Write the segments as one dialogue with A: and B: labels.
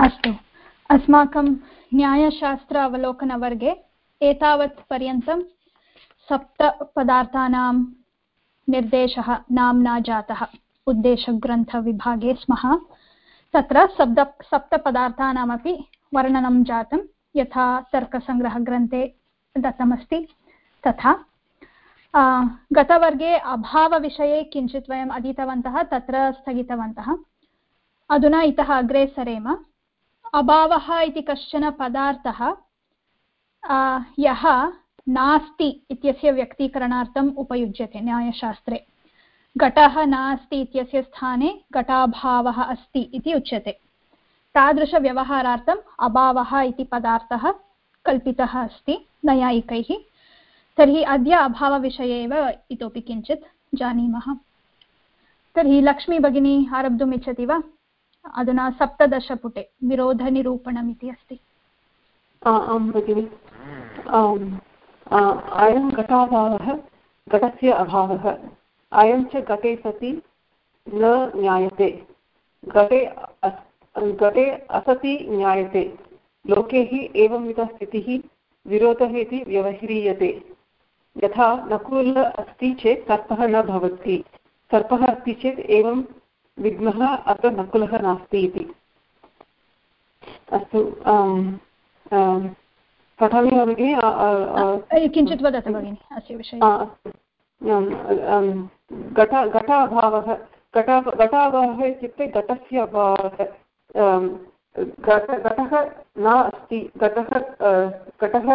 A: अस्तु। अस्माकं न्यायशास्त्र अवलोकनवर्गे एतावत् पर्यन्तं सप्तपदार्थानां निर्देशः नाम्ना जातः उद्देशग्रन्थविभागे स्मः। तत्र सप्त सप्तपदार्थानामपि वर्णनं जातं, यथा तर्कसङ्ग्रहग्रन्थे दत्तमस्ति। तथा गतवर्गे अभावविषये किञ्चित् वयम् अधीतवन्तः, तत्र स्थगितवन्तः। अधुना इतः अग्रे सरेम। अभावः इति कश्चन पदार्थः यः नास्ति इत्यस्य व्यक्तीकरणार्थम् उपयुज्यते न्यायशास्त्रे। घटः नास्ति इत्यस्य स्थाने घटाभावः अस्ति इति उच्यते। तादृशव्यवहारार्थम् अभावः इति पदार्थः कल्पितः अस्ति नैयायिकैः। तर्हि अद्य अभावविषये एव इतोपि किञ्चित् जानीमः। तर्हि लक्ष्मी भगिनी आरब्धुम् इच्छति वा? अधुना सप्तदशपुटे विरोधनिरूपणम् इति अस्ति।
B: आं भगिनि। अयं घटाभावः, घटस्य अभावः। अयं च घटे सति न ज्ञायते। घटे घटे असति ज्ञायते। लोके हि एवंविधस्थितिः विरोधः इति व्यवह्रियते। यथा नकुल अस्ति चेत् सर्पः न भवति। सर्पः अस्ति चेत् एवं विघ्नः अत्र नकुलः नास्ति इति। अस्तु पठामि वा भगिनि?
A: किञ्चित् वदतु भगिनि अस्य विषये।
B: घट घटाभावः घटा घटाभावः इत्युक्ते घटस्य अभावः। घटः न अस्ति घटः घटः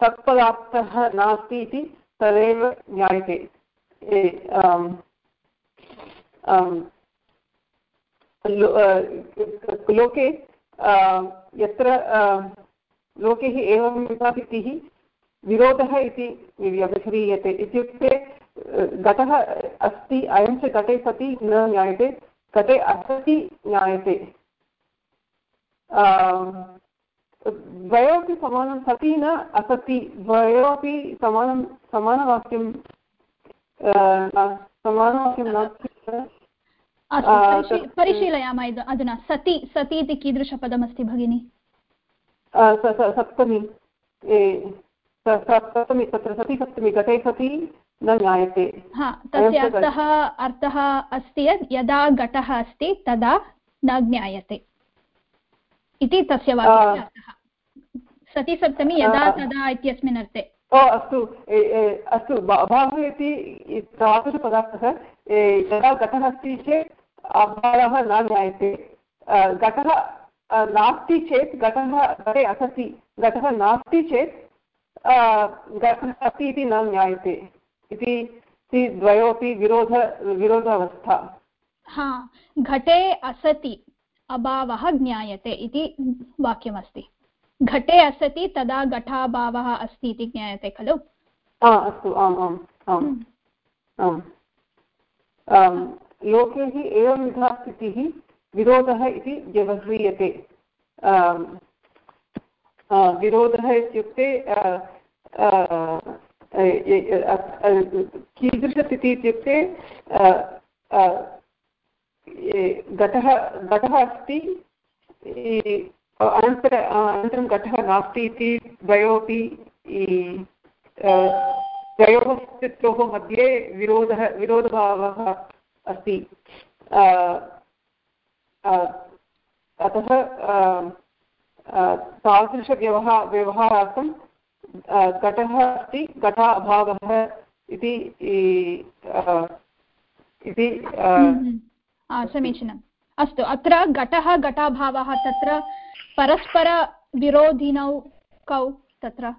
B: सत्पदार्थः नास्ति इति तदेव ज्ञायते। लोके यत्र लोके हि एवं स्थितिः विरोधः इति व्यवह्रियते। इत्युक्ते घटः अस्ति, अयं च घटे सति न ज्ञायते घटे असति ज्ञायते। द्वयोपि समानं सति न असति, द्वयोपि समानं, समानवाक्यं समानवाक्यं न
A: परिशीलयामः अधुना। सति सति इति कीदृशपदमस्ति भगिनि?
B: सप्तमी। सप्तमी तत्र सति सप्तमी घटे सति न ज्ञायते।
A: हा तस्य अर्थः अर्थः अस्ति यत् यदा घटः अस्ति तदा न ज्ञायते। इति तस्य वाक्यस्य अर्थः। सति सप्तमी यदा तदा इत्यस्मिन् अर्थे।
B: ओ, अस्तु अस्तु अभावः इति तादृशपदार्थः यदा घटः अस्ति चेत् अभावः न ज्ञायते। घटः नास्ति चेत् घटः घटे असति। घटः नास्ति चेत् घटः अस्ति इति न ज्ञायते। इति द्वयोपि विरोध, विरोधावस्था।
A: हा, घटे असति, अभावः ज्ञायते इति वाक्यमस्ति। घटे असति तदा घटाभावः अस्ति इति ज्ञायते खलु?
B: अस्तु आम् आम् आम् आम्। लोके हि एवंविधा स्थितिः विरोधः इति व्यवह्रियते विरोधः इत्युक्ते कीदृशस्थितिः इत्युक्ते घटः घटः अस्ति अनन्तर अनन्तरं घटः नास्ति इति द्वयोपि द्वयोः स्थित्योः मध्ये विरोधः, विरोधभावः अस्ति। अतः तादृशव्यवहार व्यवहारार्थं घटः अस्ति, घटा अभावः इति इति
A: समीचीनम्। अस्तु, अत्र घटः, घटाभावः तत्र परस्परविरोधिनौ कौ तत्र?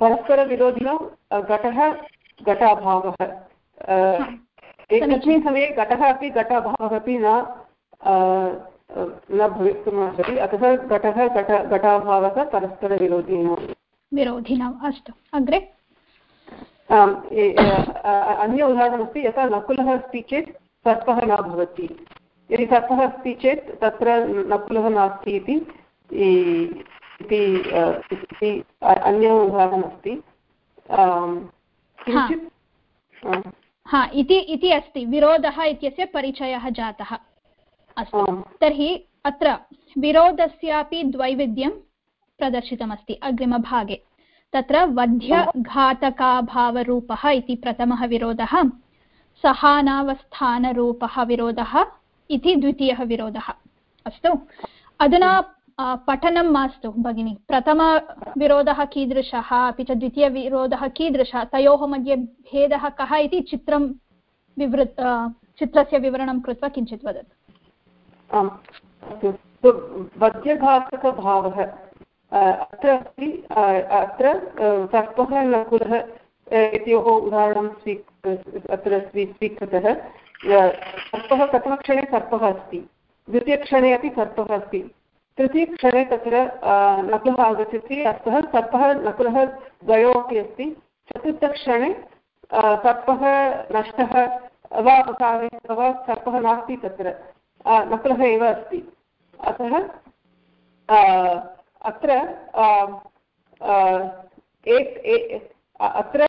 B: परस्परविरोधिनौ घटः घटाभावः। एकस्मिन् समये घटः अपि घटाभावः अपि न न भवितुमर्हति अतः घटः घट घटाभावः परस्परविरोधिनौ।
A: विरोधिनौ अस्तु। अग्रे?
B: अन्य उदाहरणमस्ति यथा नकुलः अस्ति चेत् सर्पः न भवति। यदि सर्पः अस्ति चेत् तत्र नकुलः नास्ति इति इति अन्य उदाहरणमस्ति किञ्चित्?
A: हा। इति इति अस्ति। विरोधः इत्यस्य परिचयः जातः अस्तु। तर्हि अत्र विरोधस्यापि द्वैविध्यं प्रदर्शितमस्ति अग्रिमभागे। तत्र वध्यघातकाभावरूपः इति प्रथमः विरोधः सहानावस्थानरूपः विरोधः इति द्वितीयः विरोधः। अस्तु। अधुना पठनं मास्तु, भगिनि। प्रथमविरोधः कीदृशः, अपि च द्वितीयविरोधः कीदृशः, तयोः मध्ये भेदः कः इति चित्रं विवृत् चित्रस्य विवरणं कृत्वा किञ्चित्
B: वदतु। वद्यघातकभावः अत्र अस्ति अत्र सर्पः नकुलः इत्योः उदाहरणं स्वी अत्र स्वी, स्वीकृतः। सर्पः प्रथमक्षणे सर्पः अस्ति? द्वितीयक्षणे अपि सर्पः अस्ति। तृतीयक्षणे तत्र नकुलः आगच्छति। अतः सर्पः नकुलः द्वयोः अपि अस्ति। चतुर्थक्षणे सर्पः नष्टः वा वा सर्पः नास्ति तत्र। नकुलः एव अस्ति। अतः अत्र एक अत्र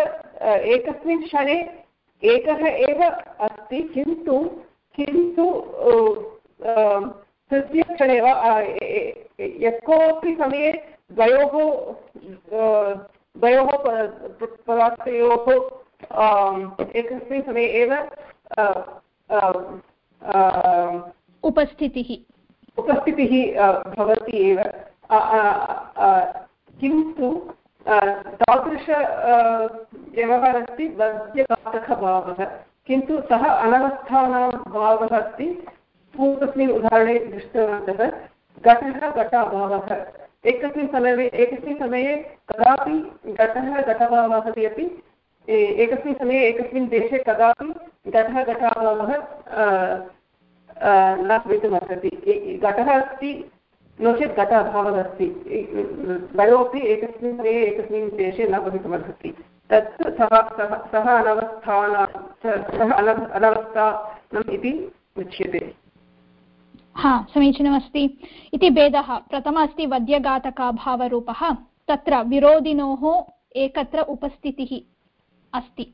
B: एकस्मिन् क्षणे एकः एव अस्ति किन्तु किन्तु तृतीयक्षणे वा यः कोऽपि समये द्वयोः द्वयोः पदार्थयोः एकस्मिन् समये एव
A: उपस्थितिः।
B: उपस्थितिः भवति एव। किन्तु तादृश व्यवहारः अस्ति वद्यघातकभावः किन्तु सः अनवस्थानां भावः अस्ति। पूर्वस्मिन् उदाहरणे दृष्टवन्तः, घटः घटाभावः। एकस्मिन् समये एकस्मिन् समये कदापि घटः घटभावः अपि एकस्मिन् समये, एकस्मिन् देशे कदापि घटः घटाभावः न भवितुमर्हति। घटः अस्ति नो चेत् घट अभावः अस्ति द्वयोपि एकस्मिन् समये एकस्मिन् देशे न भवितुमर्हति। तत् सः सः अनवस्थान सः अनवस्थानम् इति उच्यते।
A: हा, समीचीनमस्ति। इति भेदः। प्रथमः अस्ति वद्यघातकाभावरूपः तत्र विरोधिनोः एकत्र उपस्थितिः अस्ति।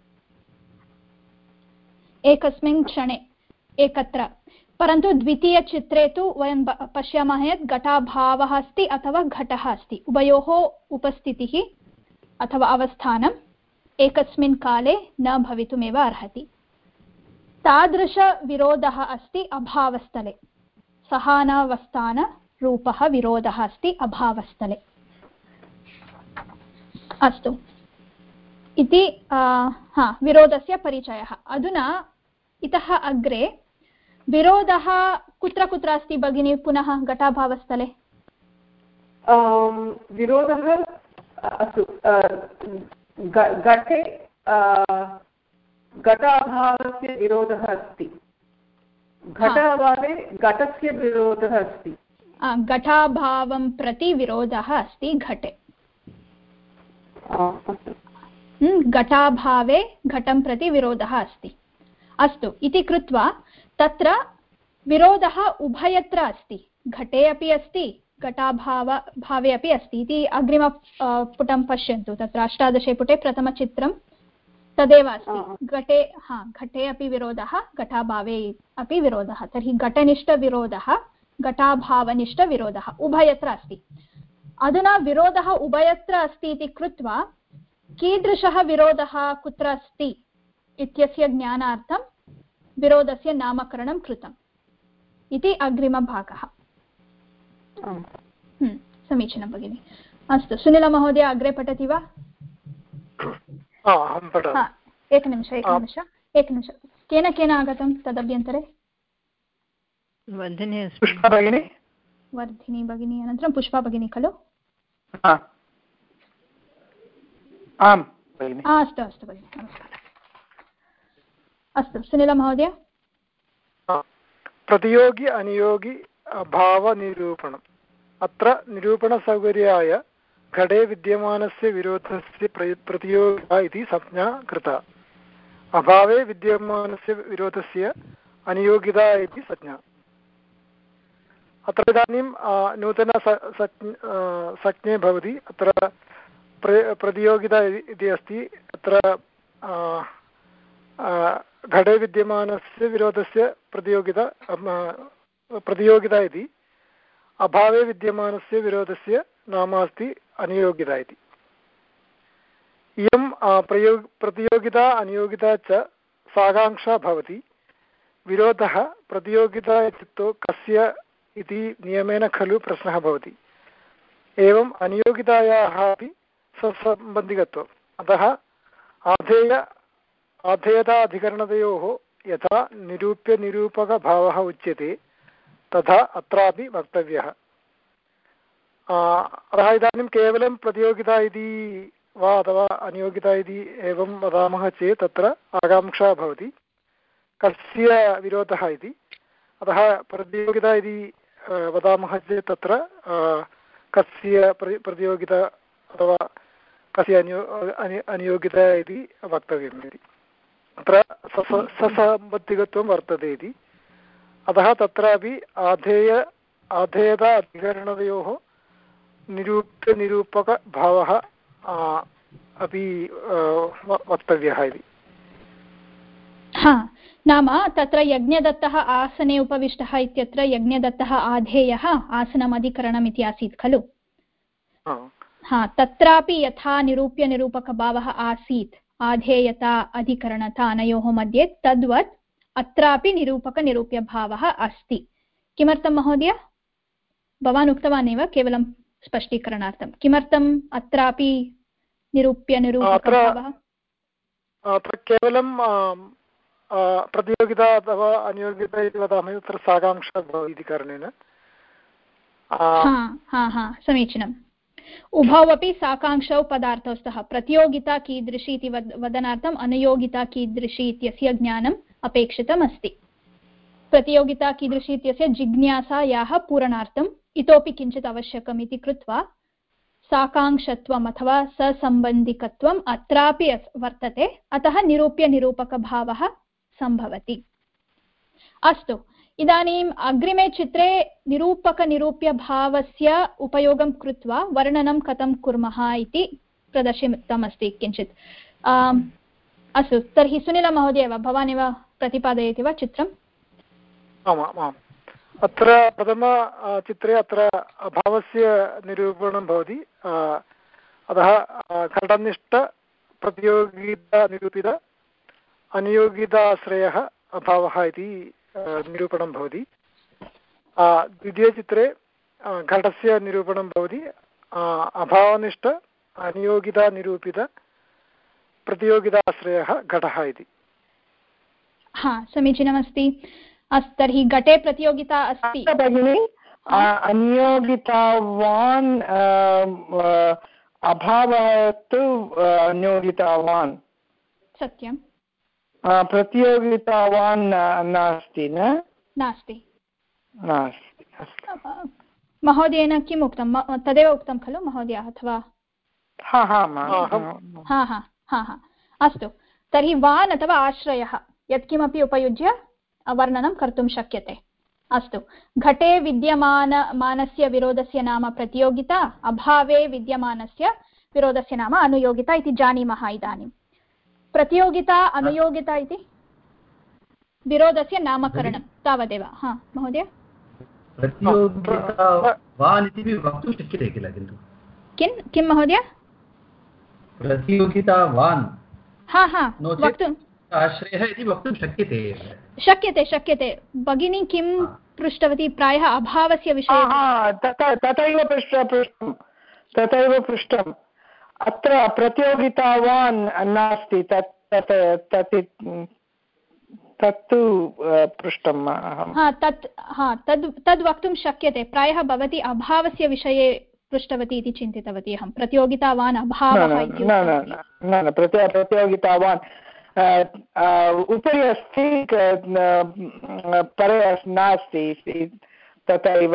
A: एकस्मिन् क्षणे एकत्र परन्तु द्वितीयचित्रे तु वयं पश्यामः यत् घटाभावः अस्ति अथवा घटः अस्ति। उभयोः उपस्थितिः अथवा अवस्थानम् एकस्मिन् काले न भवितुमेव अर्हति। तादृशविरोधः अस्ति, अभावस्थले। सहानावस्थानरूपः विरोधः अस्ति, अभावस्थले। अस्तु। इति हा, विरोधस्य परिचयः। अधुना इतः अग्रे विरोधः कुत्र कुत्र अस्ति भगिनी? पुनः घटाभावस्थले।
B: विरोधः अस्तु घटे घटाभावस्य विरोधः अस्ति। घटाभावे घटस्य विरोधः अस्ति।
A: घटाभावं प्रति विरोधः अस्ति घटे। घटाभावे घटं प्रति विरोधः अस्ति। अस्तु इति कृत्वा तत्र विरोधः उभयत्र अस्ति। घटे अपि अस्ति घटाभाव भावे अपि अस्ति इति अग्रिम पुटं पश्यन्तु। तत्र अष्टादशे पुटे प्रथमचित्रं तदेव अस्ति। घटे हा घटे अपि विरोधः घटाभावे अपि विरोधः। तर्हि घटनिष्ठविरोधः घटाभावनिष्ठविरोधः उभयत्र अस्ति। अधुना विरोधः उभयत्र अस्ति इति कृत्वा कीदृशः विरोधः कुत्र अस्ति इत्यस्य ज्ञानार्थं विरोधस्य नामकरणं कृतम्। इति अग्रिमभागः। हम्म, समीचीनं भगिनि। अस्तु सुनीलमहोदय अग्रे पठति वा? एकनिमिष एकनिमिष एकनिमिष। केन केन आगतं तदभ्यन्तरे?
C: वर्धिनी
A: वर्धिनी भगिनी अनन्तरं पुष्पा भगिनी खलु?
D: आम्
A: अस्तु अस्तु भगिनि नमस्कारः। अस्तु सुनीलमहोदय
D: प्रतियोगि अनियोगि भावनिरूपणम् अत्र निरूपणसौकर्याय घटे विद्यमानस्य विरोधस्य प्रतियोगिता इति संज्ञा कृता। अभावे विद्यमानस्य विरोधस्य अनियोगिता इति संज्ञा। अत्र इदानीं नूतन संज्ञे भवति। अत्र प्र, प्रतियोगिता इति अस्ति। अत्र घटे विद्यमानस्य विरोधस्य प्रतियोगिता प्रतियोगिता इति अभावे विद्यमानस्य विरोधस्य नाम अस्ति अनियोगिता इति इयं प्रयो प्रतियोगिता अनियोगिता च साकाङ्क्षा भवति विरोधः प्रतियोगिता इत्युक्तौ कस्य इति नियमेन खलु प्रश्नः भवति एवम् अनियोगितायाः अपि ससम्बन्धिकत्वम् अतः आधेय आधेयता अधिकरणतयोः यथा निरूप्यनिरूपकभावः उच्यते, तथा अत्रापि वक्तव्यः। अतः इदानीं केवलं प्रतियोगिता इति वा अथवा अनियोगिता इति एवं वदामः चेत् तत्र आकाङ्क्षा भवति। कस्य विरोधः इति? अतः प्रतियोगिता इति वदामः चेत् तत्र कस्य प्रतियोगिता अथवा कस्य अनियो अनियोगिता इति वक्तव्यम् इति। अत्र ससम्बद्धिकत्वं वर्तते इति। अतः तत्रापि आधेय आधेयता अधिकरणयोः निरूप्यनिरूपकभावः अपि वक्तव्यः इति।
A: हा नाम तत्र यज्ञदत्तः आसने उपविष्टः इत्यत्र यज्ञदत्तः आधेयः आसनम् अधिकरणम् इति आसीत् खलु? हा तत्रापि यथा निरूप्यनिरूपकभावः आसीत्। आधेयता अधिकरणता अनयोः मध्ये तद्वत् अत्रापि निरूपकनिरूप्यभावः अस्ति. किमर्थं महोदय? भवान् उक्तवान् एव केवलं स्पष्टीकरणार्थं. किमर्थम् अत्रापि निरूप्यनिरूपकभावः?
D: अत्र केवलं प्रतियोगिता अथवा अनियोगिता इति वदामः तत्र साकाङ्क्षा भवति इति कारणेन.
A: हा हा समीचीनम्. उभौ अपि साकाङ्क्षौ पदार्थौ स्तः प्रतियोगिता कीदृशी इति वद, वदनार्थम् अनुयोगिता कीदृशी इत्यस्य ज्ञानम् अपेक्षितम् अस्ति प्रतियोगिता कीदृशी इत्यस्य जिज्ञासायाः पूरणार्थम् इतोपि किञ्चित् आवश्यकम् इति कृत्वा साकाङ्क्षत्वम् अथवा ससम्बन्धिकत्वम् अत्रापि वर्तते। अतः निरूप्यनिरूपकभावः सम्भवति। अस्तु इदानीम् अग्रिमे चित्रे निरूपकनिरूप्यभावस्य उपयोगं कृत्वा वर्णनं कथं कुर्मः इति प्रदर्शितमस्ति किञ्चित्. अस्तु, तर्हि सुनीलमहोदय वा भवान् एव प्रतिपादयति वा चित्रम्
D: अत्र प्रथम चित्रे अत्र अभावस्य निरूपणं भवति. अतः घटनिष्ठप्रतियोगितानिरूपित अनियोगिताश्रयः अभावः इति निरूपणं भवति। द्वितीयचित्रे घटस्य निरूपणं भवति। अभावनिष्ठ अनियोगितानिरूपित प्रतियोगिताश्रयः घटः इति।
A: हा समीचीनमस्ति। अस्तु तर्हि घटे प्रतियोगिता अस्ति।
C: भगिनि अनियोगितावान् अभावः तु अनियोगितावान्
A: सत्यं
C: प्रतियोगितावान् नास्ति न?
A: नास्ति।
C: नास्ति
A: महोदयेन किम् उक्तं? तदेव उक्तं खलु महोदय अथवा?
C: हा हा
A: हा हा। हा अस्तु। तर्हि वान् अथवा आश्रयः यत्किमपि उपयुज्य वर्णनं कर्तुं शक्यते। अस्तु। घटे विद्यमान मानस्य विरोधस्य नाम प्रतियोगिता अभावे विद्यमानस्य विरोधस्य नाम अनुयोगिता इति जानीमः इदानीं प्रतियोगिता अनुयोगिता इति? विरोधस्य नामकरणं तावदेव हा महोदय?
E: वक्तुं शक्यते किल किन्तु?
A: किं किं महोदय?
E: प्रतियोगितावान्
A: हा हा वक्तुं।
E: आश्रयः इति वक्तुं शक्यते
A: शक्यते शक्यते। भगिनी किं पृष्टवती? प्रायः अभावस्य विषये
C: तथैव पृष्ट पृष्टं। तथैव पृष्टम्। अत्र प्रतियोगितावान् नास्ति तत् तत् तत् तत्तु पृष्टम्
A: हा तत् हा तद् तद् वक्तुं शक्यते। प्रायः भवती अभावस्य विषये पृष्टवती इति चिन्तितवती अहं। प्रतियोगितावान् अभावः
C: न न प्रतियोगितावान् उपरि अस्ति परे नास्ति तथैव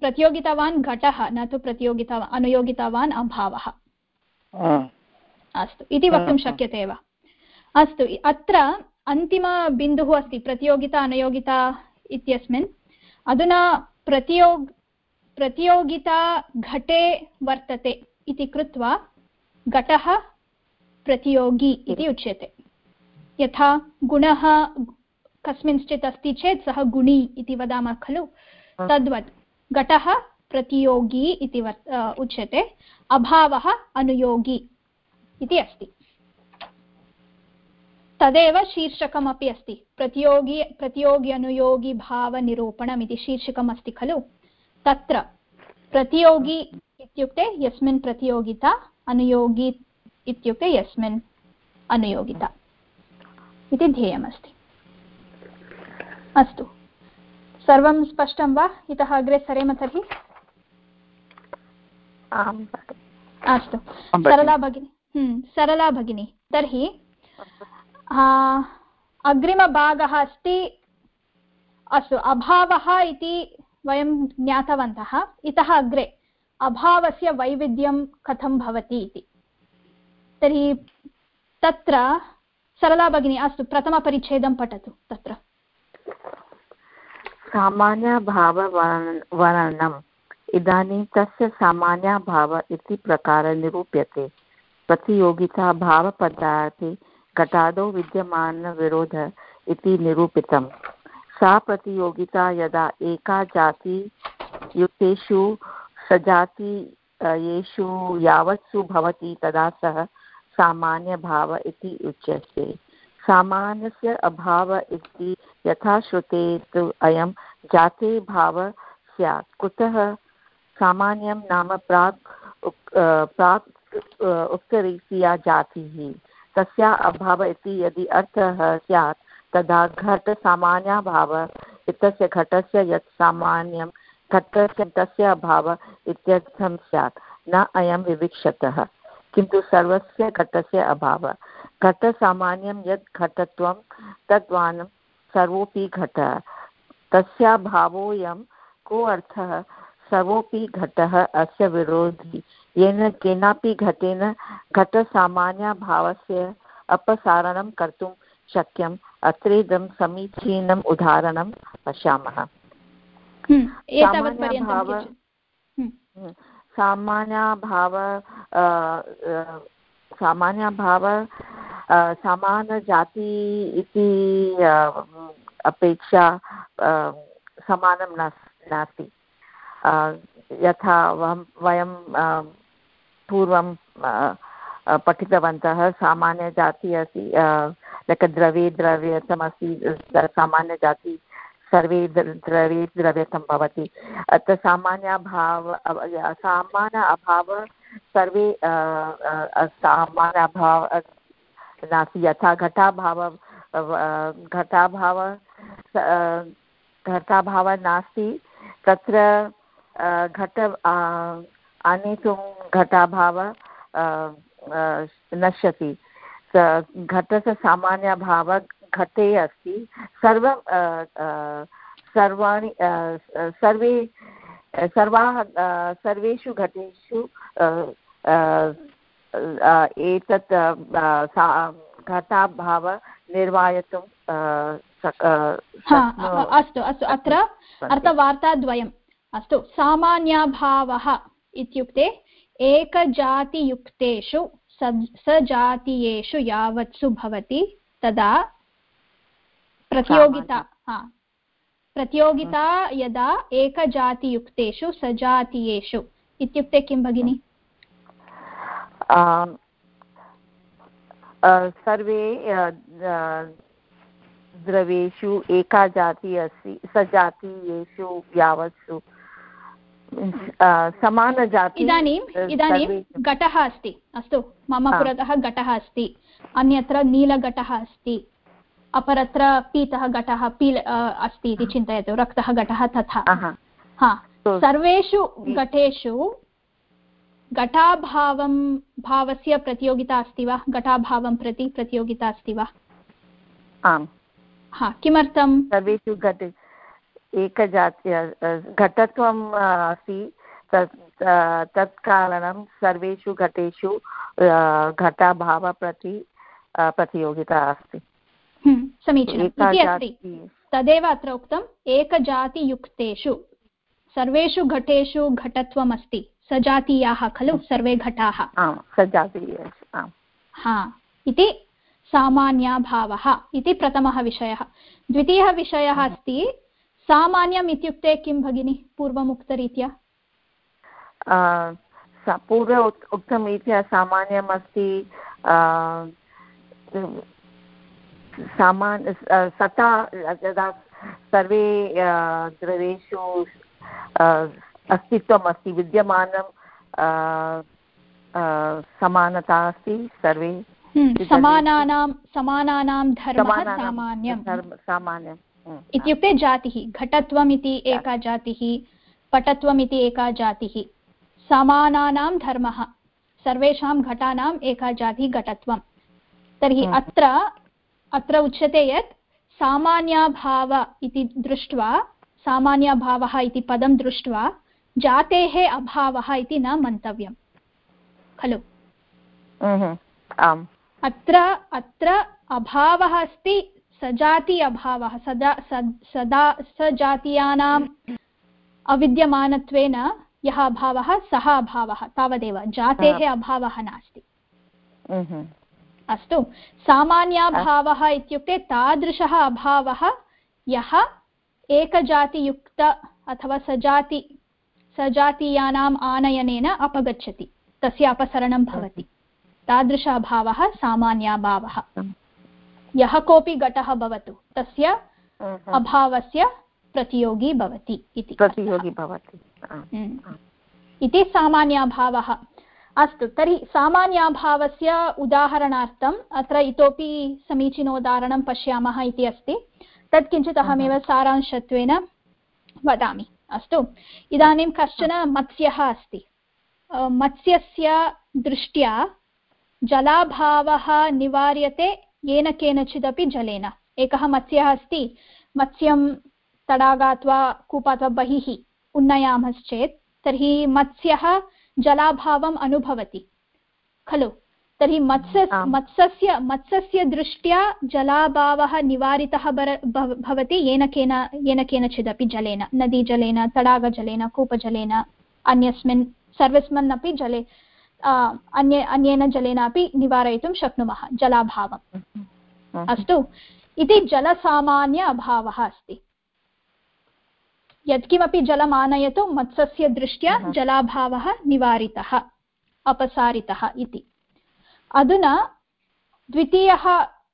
A: प्रतियोगितावान् घटः न तु प्रतियोगिता अनुयोगितावान् अभावः। अस्तु इति वक्तुं शक्यते एव। अस्तु अत्र अन्तिमबिन्दुः अस्ति प्रतियोगिता अनयोगिता इत्यस्मिन्। अधुना प्रतियोग प्रतियोगिता घटे वर्तते इति कृत्वा घटः प्रतियोगी इति उच्यते। यथा गुणः कस्मिंश्चित् अस्ति चेत् सः गुणी इति वदामः खलु? तद्वत् घटः प्रतियोगी इति उच्यते। अभावः अनुयोगी इति अस्ति। तदेव शीर्षकमपि अस्ति। प्रतियोगी प्रतियोगि अनुयोगी भावनिरूपणम् इति शीर्षकम् अस्ति खलु। तत्र प्रतियोगी इत्युक्ते यस्मिन् प्रतियोगिता अनुयोगी इत्युक्ते यस्मिन् अनुयोगिता इति ध्येयमस्ति। अस्तु। सर्वं स्पष्टं वा? इतः अग्रे सरेम तर्हि? अस्तु। सरला भगिनी। हम्म, सरला भगिनी। तर्हि अग्रिमभागः अस्ति। अस्तु अभावः इति वयं ज्ञातवन्तः। इतः अग्रे अभावस्य वैविध्यं कथं भवति इति। तर्हि तत्र सरला भगिनी अस्तु प्रथमपरिच्छेदं पठतु तत्र।
F: सामान्यभाववर्णनम् इदानीं तस्य सामान्यभाव इति प्रकारः निरूप्यते। प्रतियोगिताभावपदार्थे घटादौ विद्यमानविरोध इति निरूपितं। सा प्रतियोगिता यदा एका जातियुक्तेषु सजाति येषु यावत्सु भवति तदा सः सामान्यभाव इति उच्यते। सामान्यस्य अभाव इति यथा श्रुते तु अयं जाते भाव स्यात्। कुतः? सामान्यं नाम प्राक् प्राक् उक्तरीत्या जातिः। तस्या अभाव इति यदि अर्थः स्यात्, तदा घट घटसामान्याभाव इत्यस्य घटस्य यत् सामान्यं, घटस्य तस्य अभावः इत्यर्थं स्यात्। न अयं विविक्षतः। किन्तु सर्वस्य घटस्य अभावः। घटसामान्यं यत् घटत्वं तद्वानं सर्वोऽपि घटः। तस्याभावोऽयं को अर्थः? सर्वोऽपि घटः अस्य विरोधी। येन केनापि घटेन घटसामान्यभावस्य अपसारणं कर्तुं शक्यम्। अत्रेदं समीचीनम् उदाहरणं पश्यामः।
A: हम्म,
F: सामान्यभाव सामान्यभाव समानजाति इति अपेक्षा समानं नास्ति। यथा वयं पूर्वं पठितवन्तः, सामान्यजाति अस्ति लैक् द्रवे द्रव्यतमस्ति सामान्यजाति सर्वे द्रवे द्रव्यतं भवति। अत्र सामान्यभाव सामान्य अभाव सर्वे सामान्य अभाव नास्ति। यथा घटाभाव घटाभाव घटाभावः नास्ति, तत्र घट आनेतुं घटाभाव नश्यति। घटस्य सामान्यभावः घटे अस्ति? सर्वं सर्वाणि सर्वे सर्वाः सर्वेषु घटेषु एतत् घटाभाव निर्वायतुं
A: अस्तु अस्तु अत्र अर्थवार्ताद्वयम्। अस्तु सामान्याभावः इत्युक्ते एकजातियुक्तेषु सजातीयेषु यावत्सु भवति तदा प्रतियोगिता हा। प्रतियोगिता यदा एकजातियुक्तेषु सजातीयेषु इत्युक्ते किं भगिनि?
F: सर्वे द्रव्येषु एका जाति अस्ति सजातीयेषु यावत्सु समानजाति
A: इदानीम् इदानीं घटः अस्ति अस्तु मम पुरतः घटः अस्ति अन्यत्र नीलघटः अस्ति अपरत्र पीतः घटः पील अस्ति इति चिन्तयतु रक्तः घटः तथा। हा। सर्वेषु घटेषु घटाभावं भावस्य प्रतियोगिता अस्ति वा? घटाभावं प्रति प्रतियोगिता अस्ति वा?
F: आम्।
A: हा किमर्थं
F: सर्वेषु घटे एकजात्य घटत्वम् अस्ति तत् तत् कारणं सर्वेषु घटेषु घटाभाव प्रति प्रतियोगिता अस्ति।
A: हम्म, समीचीनं तदेव अत्र उक्तम् एकजातियुक्तेषु सर्वेषु घटेषु घटत्वम् अस्ति सजातीयाः खलु सर्वे घटाः।
F: सजातीय
A: हा इति सामान्याभावः इति प्रथमः विषयः। द्वितीयः विषयः अस्ति सामान्यम् इत्युक्ते किं भगिनि पूर्वमुक्तरीत्या?
F: पूर्व उक्तरीत्या सामान्यम् अस्ति सामान्य सता यदा सर्वे द्रवेषु अस्तित्वम् अस्ति विद्यमानं समानता अस्ति सर्वे
A: हम्म, समानानां समानानां धर्मः सामान्यं
F: सामान्यं हम्म,
A: इत्युक्ते जातिः घटत्वम् इति एका जातिः पटत्वम् इति एका जातिः समानानां धर्मः सर्वेषां घटानाम् एका जातिः घटत्वं तर्हि
F: हम्म।
A: अत्र अत्र उच्यते यत् सामान्याभाव इति दृष्ट्वा सामान्यभावः इति पदं दृष्ट्वा जातेः अभावः इति न मन्तव्यं खलु?
F: आम्।
A: अत्र अत्र अभावः अस्ति सजाति अभावः सदा सदा सजातीयानाम् अविद्यमानत्वेन यः अभावः सः अभावः तावदेव जातेः अभावः नास्ति। अस्तु। सामान्याभावः इत्युक्ते तादृशः अभावः यः एकजातियुक्त अथवा सजाति सजातीयानाम् आनयनेन अपगच्छति। तस्य अपसरणं भवति। तादृश अभावः सामान्याभावः। यः कोऽपि घटः भवतु तस्य अभावस्य प्रतियोगी भवति इति
F: प्रतियोगी भवति।
A: हम्म। इति सामान्याभावः। अस्तु तर्हि सामान्याभावस्य उदाहरणार्थम् अत्र इतोपि समीचीनोदाहरणं पश्यामः इति अस्ति। तत् किञ्चित् अहमेव सारांशत्वेन वदामि। अस्तु इदानीं कश्चन मत्स्यः अस्ति। मत्स्यस्य दृष्ट्या जलाभावः निवार्यते येन केनचिदपि जलेन। एकः मत्स्यः अस्ति मत्स्यं तडागात् वा कूपात् वा बहिः उन्नयामश्चेत् तर्हि मत्स्यः जलाभावम् अनुभवति। खलु? तर्हि मत्स्य मत्स्यस्य मत्स्यस्य दृष्ट्या जलाभावः निवारितः भवति येन केन येन केनचिदपि जलेन नदीजलेन तडागजलेन कूपजलेन अन्यस्मिन् सर्वस्मिन् अपि जले अन्ये अन्येन जलेनापि निवारयितुं शक्नुमः जलाभावम्। अस्तु? इति जलसामान्य अभावः अस्ति। यत्किमपि जलम् आनयतु मत्स्यस्य दृष्ट्या जलाभावः निवारितः अपसारितः इति। अधुना द्वितीयः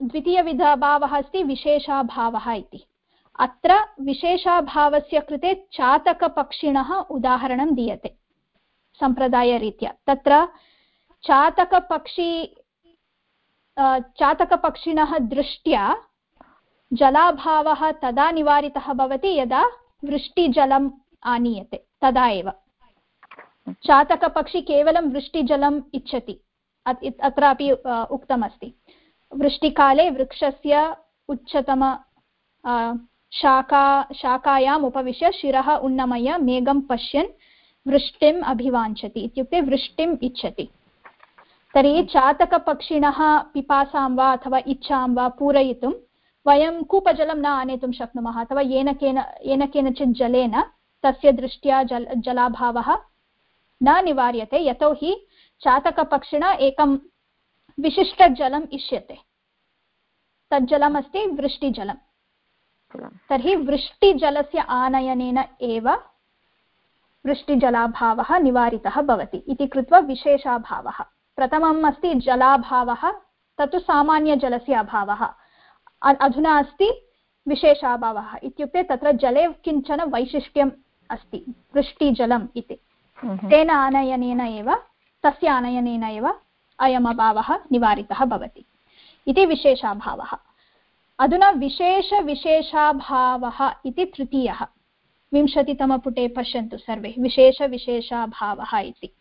A: द्वितीयविधभावः अस्ति विशेषाभावः इति। अत्र विशेषाभावस्य कृते चातकपक्षिणः उदाहरणं दीयते सम्प्रदायरीत्या। तत्र चातकपक्षी चातकपक्षिणः दृष्ट्या जलाभावः तदा निवारितः भवति यदा वृष्टिजलम् आनीयते, तदा एव। चातकपक्षी केवलं वृष्टिजलम् इच्छति अत्रापि उक्तमस्ति। वृष्टिकाले वृक्षस्य उच्चतम शाखा, शाखायाम् उपविश्य शिरः उन्नमय, मेघं पश्यन् वृष्टिम् अभिवाञ्छति, इत्युक्ते वृष्टिम् इच्छति। तर्हि चातकपक्षिणः पिपासां वा अथवा इच्छां वा पूरयितुं वयं कूपजलं न आनेतुं शक्नुमः अथवा येन केन येन केनचित् जलेन तस्य दृष्ट्या जल जलाभावः न निवार्यते यतोहि चातकपक्षिणा एकं विशिष्टजलम् इष्यते। तज्जलमस्ति वृष्टिजलं तर्हि वृष्टिजलस्य आनयनेन एव वृष्टिजलाभावः निवारितः भवति इति कृत्वा विशेषाभावः। प्रथमम् अस्ति जलाभावः तत्तु सामान्यजलस्य अभावः। अधुना अस्ति विशेषाभावः। इत्युक्ते तत्र जले किंचन वैशिष्ट्यम् अस्ति वृष्टिजलम् इति। तेन आनयनेन एव तस्य आनयनेन एव अयम् अभावः निवारितः भवति। इति विशेषाभावः। अधुना विशेषविशेषाभावः इति तृतीयः। विंशतितमपुटे पश्यन्तु सर्वे विशेषविशेषाभावः इति।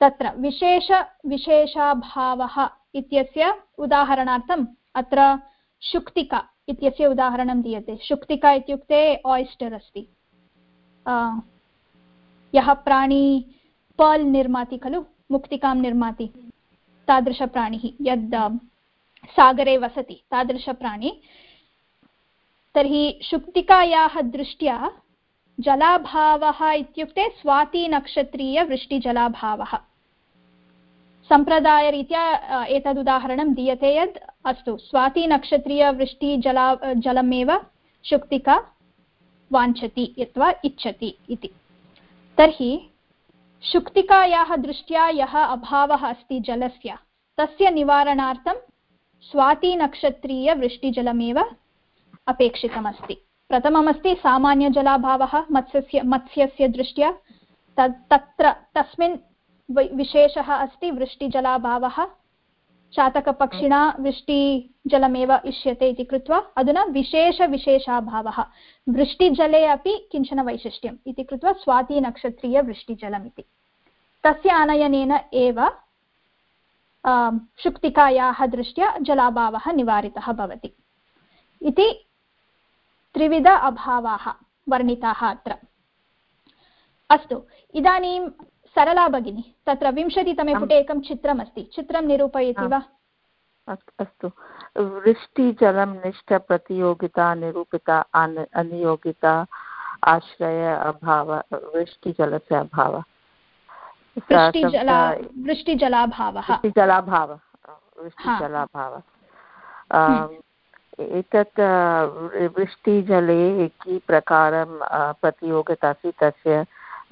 A: तत्र विशेषविशेषाभावः इत्यस्य उदाहरणार्थम् अत्र शुक्तिका इत्यस्य उदाहरणं दीयते। शुक्तिका इत्युक्ते आयिस्टर् अस्ति। यः प्राणी पर्ल् निर्माति खलु, मुक्तिकां निर्माति तादृशप्राणिः। यद् सागरे वसति तादृशप्राणी, तर्हि शुक्तिकायाः दृष्ट्या जलाभावः इत्युक्ते स्वातिनक्षत्रीयवृष्टिजलाभावः। सम्प्रदायरीत्या एतदुदाहरणं दीयते यत् अस्तु। स्वातिनक्षत्रीयवृष्टिजला जलमेव शुक्तिका वाञ्छति अथवा इच्छति इति। तर्हि शुक्तिकायाः दृष्ट्या यः अभावः अस्ति जलस्य, तस्य निवारणार्थं स्वातिनक्षत्रीयवृष्टिजलमेव अपेक्षितमस्ति। प्रथममस्ति सामान्यजलाभावः, मत्स्यस्य मत्स्यस्य दृष्ट्या। तत् तत्र तस्मिन् विशेषः अस्ति वृष्टिजलाभावः। चातकपक्षिणा वृष्टिजलमेव इष्यते इति कृत्वा अधुना विशेषविशेषाभावः। वृष्टिजले अपि किंचन वैशिष्ट्यम् इति कृत्वा स्वातिनक्षत्रीयवृष्टिजलम् इति तस्य आनयनेन एव शुक्तिकायाः दृष्ट्या जलाभावः निवारितः भवति। इति त्रिविध अभावाः वर्णिताः अत्र। अस्तु इदानीं सरला भगिनी तत्र विंशतितमे पुटे एकं चित्रमस्ति चित्रं निरूपयति वा
F: अस्तु। वृष्टिजलं निष्ठप्रतियोगिता निरूपिता अनियोगिता आश्रय अभाव वृष्टिजलस्य अभावः।
A: वृष्टिजलाभावः
F: वृष्टिजलाभावः वृष्टिजलाभावः एतत् वृष्टिजले की प्रकारं प्रतियोगिता अस्ति तस्य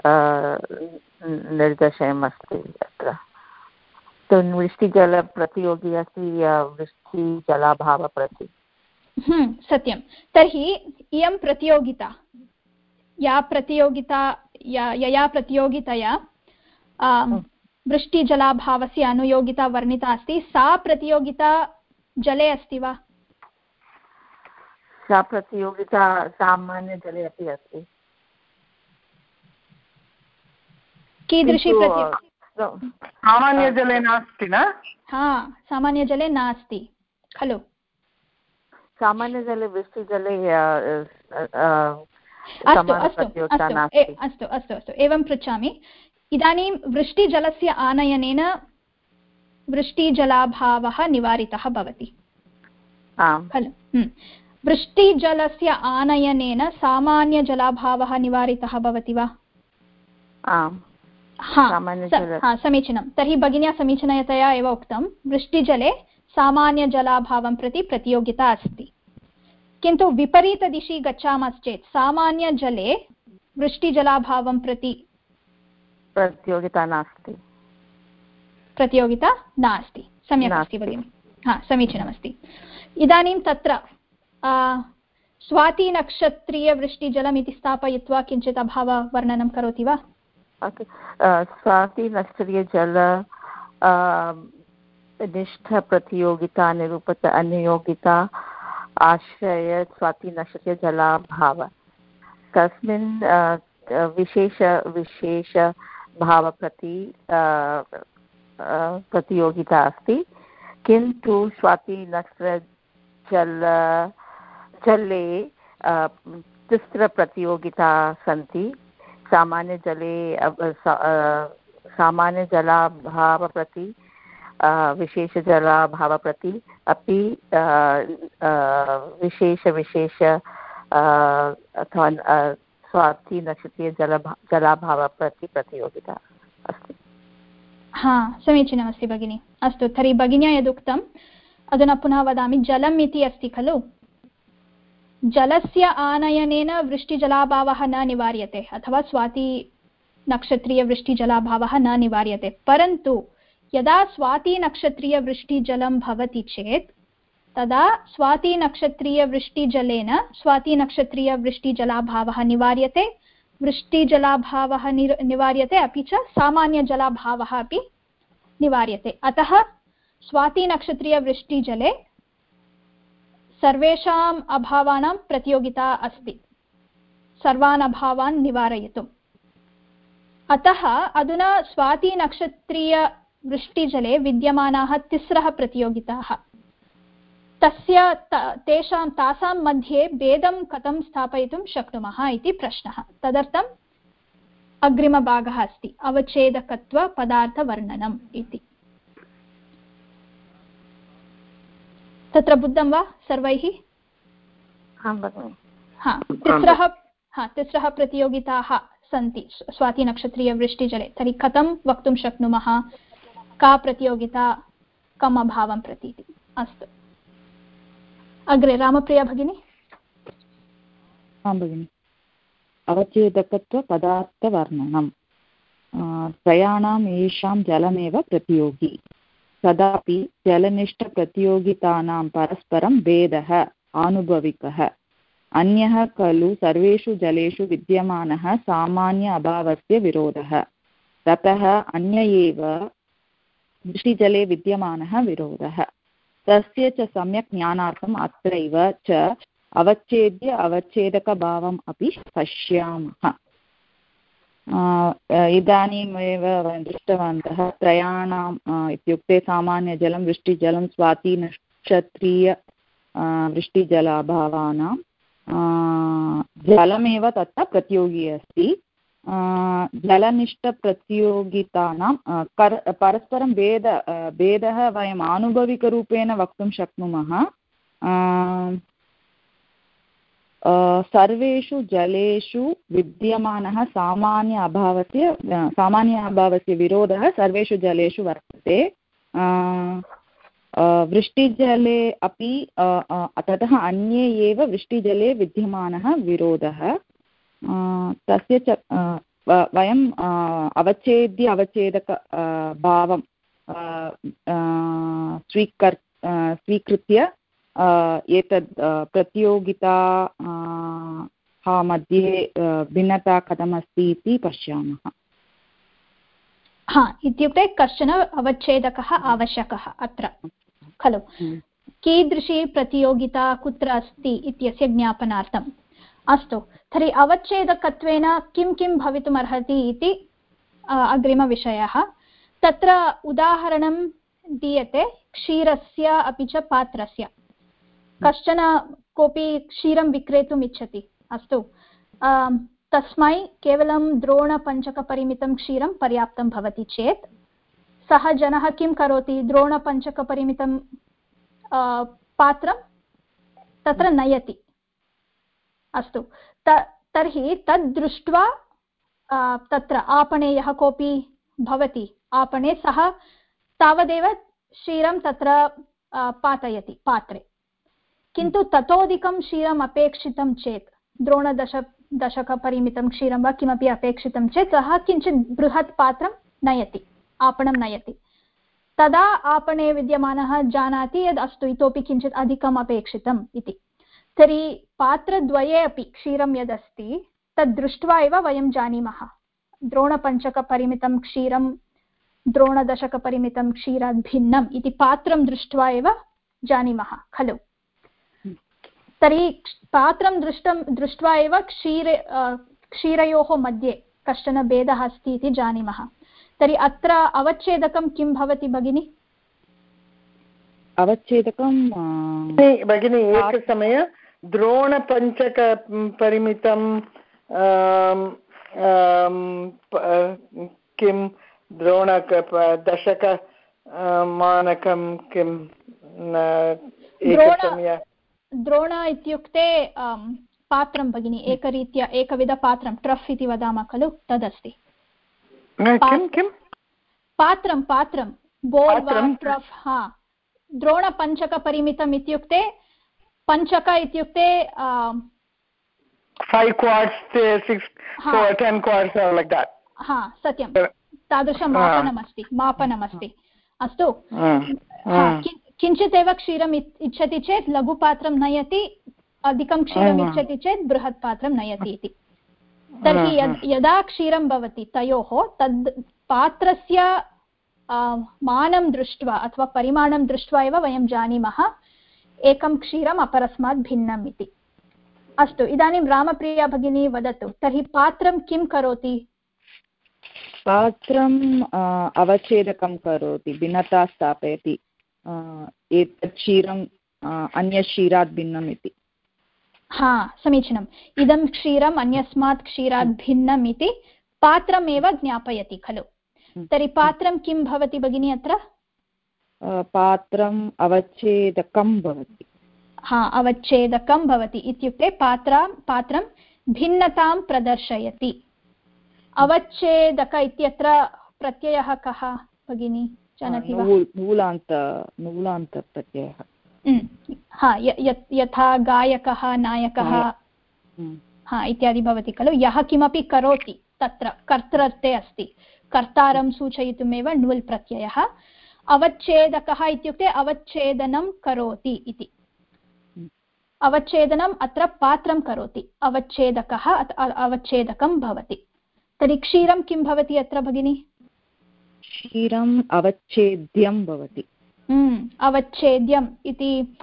F: निर्देशनम् अस्ति अत्र तो वृष्टिजलप्रतियोगी अस्ति वृष्टिजलाभावप्रति?
A: हम्म, सत्यं। तर्हि इयं प्रतियोगिता या प्रतियोगिता या यया प्रतियोगितया हम्म। वृष्टिजलाभावस्य अनुयोगिता वर्णिता अस्ति। सा प्रतियोगिता जले अस्ति वा?
F: सा प्रतियोगिता सामान्यजले अपि अस्ति।
A: कीदृशी
C: सामान्यजले नास्ति न?
A: हा सामान्यजले नास्ति खलु।
F: सामान्यजले वृष्टिजले
A: अस्तु अस्तु अस्तु अस्तु अस्तु एवं पृच्छामि। इदानीं वृष्टिजलस्य आनयनेन वृष्टिजलाभावः निवारितः भवति। खलु। वृष्टिजलस्य आनयनेन सामान्यजलाभावः निवारितः भवति वा? हा समीचीनं। तर्हि भगिन्या समीचीनतया एव उक्तं वृष्टिजले सामान्यजलाभावं प्रति प्रतियोगिता अस्ति। किन्तु विपरीतदिशि गच्छामश्चेत् सामान्यजले वृष्टिजलाभावं प्रति
F: प्रतियोगिता नास्ति।
A: प्रतियोगिता नास्ति। सम्यक् अस्ति भगिनि। हा समीचीनमस्ति। इदानीं तत्र स्वातिनक्षत्रीयवृष्टिजलम् इति स्थापयित्वा किञ्चित् अभाववर्णनं करोति वा?
F: स्वातिनक्षत्रीयजल निष्ठप्रतियोगिता निरूपत, अनियोगिता, आश्रय, स्वाति स्वातिनक्षत्रीयजलाभाव तस्मिन् विशेष विशेष भावप्रति प्रतियोगिता अस्ति। किन्तु स्वातिनक्षत्रजल जले तिस्रप्रतियोगिता सन्ति। सामान्यजले सामान्यजलाभावप्रति विशेषजलाभावप्रति अपि विशेषविशेष अथवा स्वातिनक्षत्रीयजल जलाभावप्रति प्रतियोगिता अस्ति।
A: हा, समीचीनमस्ति भगिनि। अस्तु, तर्हि भगिन्या यदुक्तम्, अधुना पुनः वदामि, जलम् इति अस्ति खलु? जलस्य आनयनेन वृष्टिजलाभावः न निवार्यते, अथवा स्वाति नक्षत्रीयवृष्टिजलाभावः न निवार्यते। परन्तु यदा स्वातिनक्षत्रीयवृष्टिजलं भवति चेत्, तदा स्वातिनक्षत्रीयवृष्टिजलेन स्वातिनक्षत्रीयवृष्टिजलाभावः निवार्यते, वृष्टिजलाभावः निवार्यते, अपि च सामान्यजलाभावः अपि निवार्यते। अतः स्वातिनक्षत्रीयवृष्टिजले सर्वेषाम् अभावानां प्रतियोगिता अस्ति। सर्वान् अभावान् निवारयितुम्। अतः अधुना स्वातिनक्षत्रीयवृष्टिजले विद्यमानाः तिस्रः प्रतियोगिताः। तस्य तेषां, तासां मध्ये भेदं कथं स्थापयितुं शक्नुमः इति प्रश्नः। तदर्थम् अग्रिमभागः अस्ति। अवच्छेदकत्वपदार्थवर्णनम् इति। तत्र बुद्धं वा सर्वैः? हा तिस्रः हा तिस्रः प्रतियोगिताः सन्ति स्वातिनक्षत्रीयवृष्टिजले तर्हि कथं वक्तुं शक्नुमः? का प्रतियोगिता कम् अभावं प्रति अस्तु। अग्रे रामप्रिया भगिनी।
G: आं भगिनि। अवच्छेदकत्वपदार्थवर्णनम्। त्रयाणाम् येषां जलमेव प्रतियोगी। तदापि जलनिष्ठप्रतियोगितानां परस्परं भेदः आनुभविकः। अन्यः खलु सर्वेषु जलेषु विद्यमानः सामान्य अभावस्य विरोधः। ततः अन्य एव वृष्टिजले विद्यमानः विरोधः। तस्य च सम्यक् ज्ञानार्थम् अत्रैव च अवच्छेद्य अवच्छेदकभावम् अपि पश्यामः। इदानीमेव वयं दृष्टवन्तः त्रयाणाम् इत्युक्ते सामान्यजलं, वृष्टिजलं स्वातिनक्षत्रीय वृष्टिजल अभावानां जलमेव तत्र प्रतियोगी अस्ति। जलनिष्ठप्रतियोगितानां कर्, परस्परं भेद भेदः वयम् आनुभविकरूपेण वक्तुं शक्नुमः। सर्वेषु जलेषु विद्यमानः सामान्य अभावस्य सामान्य अभावस्य विरोधः सर्वेषु जलेषु वर्तते। वृष्टिजले अपि ततः अन्ये एव वृष्टिजले विद्यमानः विरोधः। तस्य च वयम् अवच्छेद्य अवच्छेदक भावं स्वीकर् स्वीकृत्य एतद् प्रतियोगिता मध्ये भिन्नता कथमस्ति इति पश्यामः।
A: हा इत्युक्ते कश्चन अवच्छेदकः आवश्यकः अत्र। खलु। कीदृशी प्रतियोगिता कुत्र अस्ति इत्यस्य ज्ञापनार्थम्? अस्तु तर्हि अवच्छेदकत्वेन किं किं भवितुमर्हति इति अग्रिमविषयः। तत्र उदाहरणं दीयते क्षीरस्य अपि च पात्रस्य। कश्चन कोऽपि क्षीरं विक्रेतुम् इच्छति? अस्तु। तस्मै केवलं द्रोणपञ्चकपरिमितं क्षीरं पर्याप्तं भवति चेत्। सः जनः किं करोति? द्रोणपञ्चकपरिमितं पात्रं तत्र नयति। अस्तु। त, तर्हि तद् दृष्ट्वा तत्र आपणे यः कोऽपि भवति, आपणे सः तावदेव क्षीरं तत्र पातयति, पात्रे। किन्तु ततोधिकं क्षीरम् अपेक्षितं चेत्, द्रोणदश, दशकपरिमितं क्षीरं वा किमपि अपेक्षितं चेत्, सः किञ्चित् बृहत् पात्रं नयति, आपणं नयति। तदा आपणे विद्यमानः जानाति यद् अस्तु, इतोपि किञ्चित् अधिकम् अपेक्षितम् इति। तर्हि पात्रद्वये अपि क्षीरं यदस्ति, तद् दृष्ट्वा एव वयं जानीमः। द्रोणपञ्चकपरिमितं क्षीरं, द्रोणदशकपरिमितं क्षीरात् भिन्नम् इति पात्रं दृष्ट्वा एव जानीमः, खलु। तर्हि पात्रं दृष्टं दृष्ट्वा एव क्षीरे क्षीरयोः मध्ये कश्चन भेदः अस्ति इति जानीमः। तर्हि अत्र अवच्छेदकं किं भवति भगिनि?
G: अवच्छेदकं
C: भगिनि एकसमय द्रोणपञ्चक परिमितं किं? द्रोणक दशक मानकं किं? एकसमय
A: द्रोण इत्युक्ते पात्रं भगिनि एकरीत्या एकविधपात्रं ट्रफ् इति वदामः खलु तदस्ति. पात्रं पात्रं बोल् वा ट्रफ् हा. द्रोणपञ्चकपरिमितम् इत्युक्ते पञ्चक इत्युक्ते हा. सत्यं. तादृशं मापनमस्ति मापनमस्ति. अस्तु. किञ्चित् एव क्षीरम् इच्छति चेत् लघुपात्रं नयति अधिकं क्षीरम् इच्छति चेत् बृहत् पात्रं नयति इति। तर्हि यदा क्षीरं भवति तयोः तद् पात्रस्य मानं दृष्ट्वा अथवा परिमाणं दृष्ट्वा एव वयं जानीमः एकं क्षीरम् अपरस्मात् भिन्नम् इति। अस्तु इदानीं रामप्रिया भगिनी वदतु तर्हि पात्रं किं करोति?
G: पात्रम् अवच्छेदकं करोति भिन्नता स्थापयति। एतत् क्षीरम् अन्यक्षीरात् भिन्नम् इति।
A: हा समीचीनम्। इदं क्षीरम् अन्यस्मात् क्षीरात् भिन्नम् इति पात्रमेव ज्ञापयति खलु? तर्हि पात्रं किं भवति भगिनि अत्र?
G: पात्रम् अवच्छेदकं भवति।
A: हा अवच्छेदकं भवति। इत्युक्ते पात्र पात्रं भिन्नतां प्रदर्शयति। अवच्छेदक इत्यत्र प्रत्ययः कः भगिनी? जानाति वा
G: नूलान्त नूलान्तप्रत्ययः
A: हा यथा गायकः नायकः। हा इत्यादि भवति खलु। यः किमपि करोति तत्र कर्तृर्थे अस्ति। कर्तारं सूचयितुमेव ण्वुल् प्रत्ययः। अवच्छेदकः इत्युक्ते अवच्छेदनं करोति इति। अवच्छेदनम् अत्र पात्रं करोति। अवच्छेदकः अवच्छेदकं भवति। तर्हि क्षीरं किं भवति अत्र भगिनि?
H: क्षीरम् अवच्छेद्यं भवति।
A: हम्म, अवच्छेद्यम् इति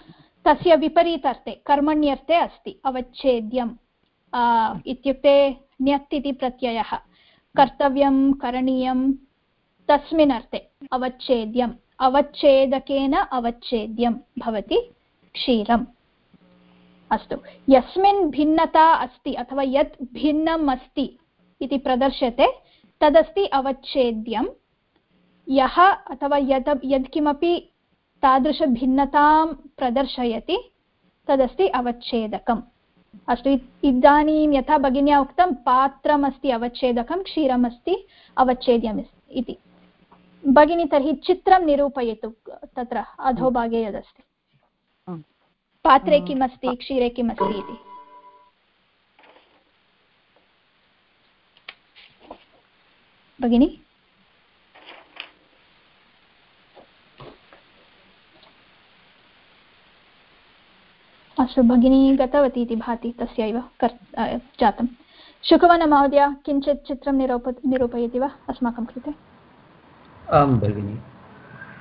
A: तस्य विपरीतार्थे कर्मण्यर्थे अस्ति अवच्छेद्यम् इत्युक्ते ण्यत् इति प्रत्ययः। कर्तव्यं करणीयं तस्मिन् अर्थे अवच्छेद्यम्। अवच्छेदकेन अवच्छेद्यं भवति क्षीरम्। अस्तु यस्मिन् भिन्नता अस्ति अथवा यत् भिन्नम् अस्ति इति प्रदर्श्यते तदस्ति अवच्छेद्यं यः अथवा यद् यत्किमपि तादृशभिन्नतां प्रदर्शयति तदस्ति अवच्छेदकम्। अस्तु इदानीं यथा भगिन्या उक्तं पात्रमस्ति अवच्छेदकं क्षीरमस्ति अवच्छेद्यम् इति। भगिनी तर्हि चित्रं निरूपयतु तत्र अधोभागे यदस्ति। पात्रे किमस्ति क्षीरे किमस्ति इति। भगिनि? भगिनी गतवती इति भाति तस्यैव कर् जातं शुकवनमहोदय किञ्चित् चित्रं निरूप निरूपयति वा अस्माकं कृते?
E: आं भगिनि।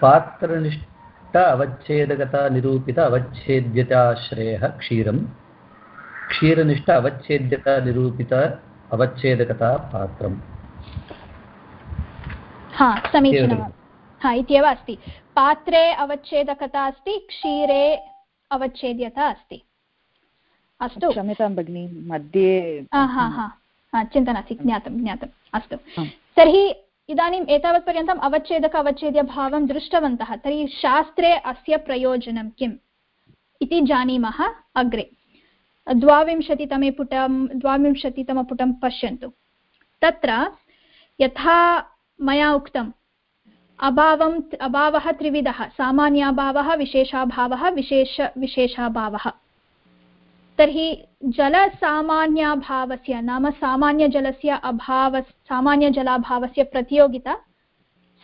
E: पात्रनिष्ठ अवच्छेदकता निरूपित अवच्छेद्यताश्रयः क्षीरं क्षीरनिष्ठ अवच्छेद्यता निरूपित अवच्छेदकता पात्रम्।
A: हा समीचीनं हा इत्येव अस्ति। पात्रे अवच्छेदकता अस्ति क्षीरे अवच्छेद्यता अस्ति। अस्तु।
H: क्षम्यतां भगिनि मध्ये
A: चिन्ता नास्ति ज्ञातं ज्ञातम् अस्तु। तर्हि इदानीम् एतावत्पर्यन्तम् अवच्छेदक अवच्छेद्यभावं दृष्टवन्तः तर्हि शास्त्रे अस्य प्रयोजनं किम् इति जानीमः अग्रे। द्वाविंशतितमे पुटं द्वाविंशतितमपुटं पश्यन्तु। तत्र यथा मया उक्तम् अभावम् अभावः त्रिविधः, सामान्याभावः, विशेषाभावः, विशेष विशेषाभावः। तर्हि जलसामान्याभावस्य, नाम सामान्यजलस्य अभाव सामान्यजलाभावस्य प्रतियोगिता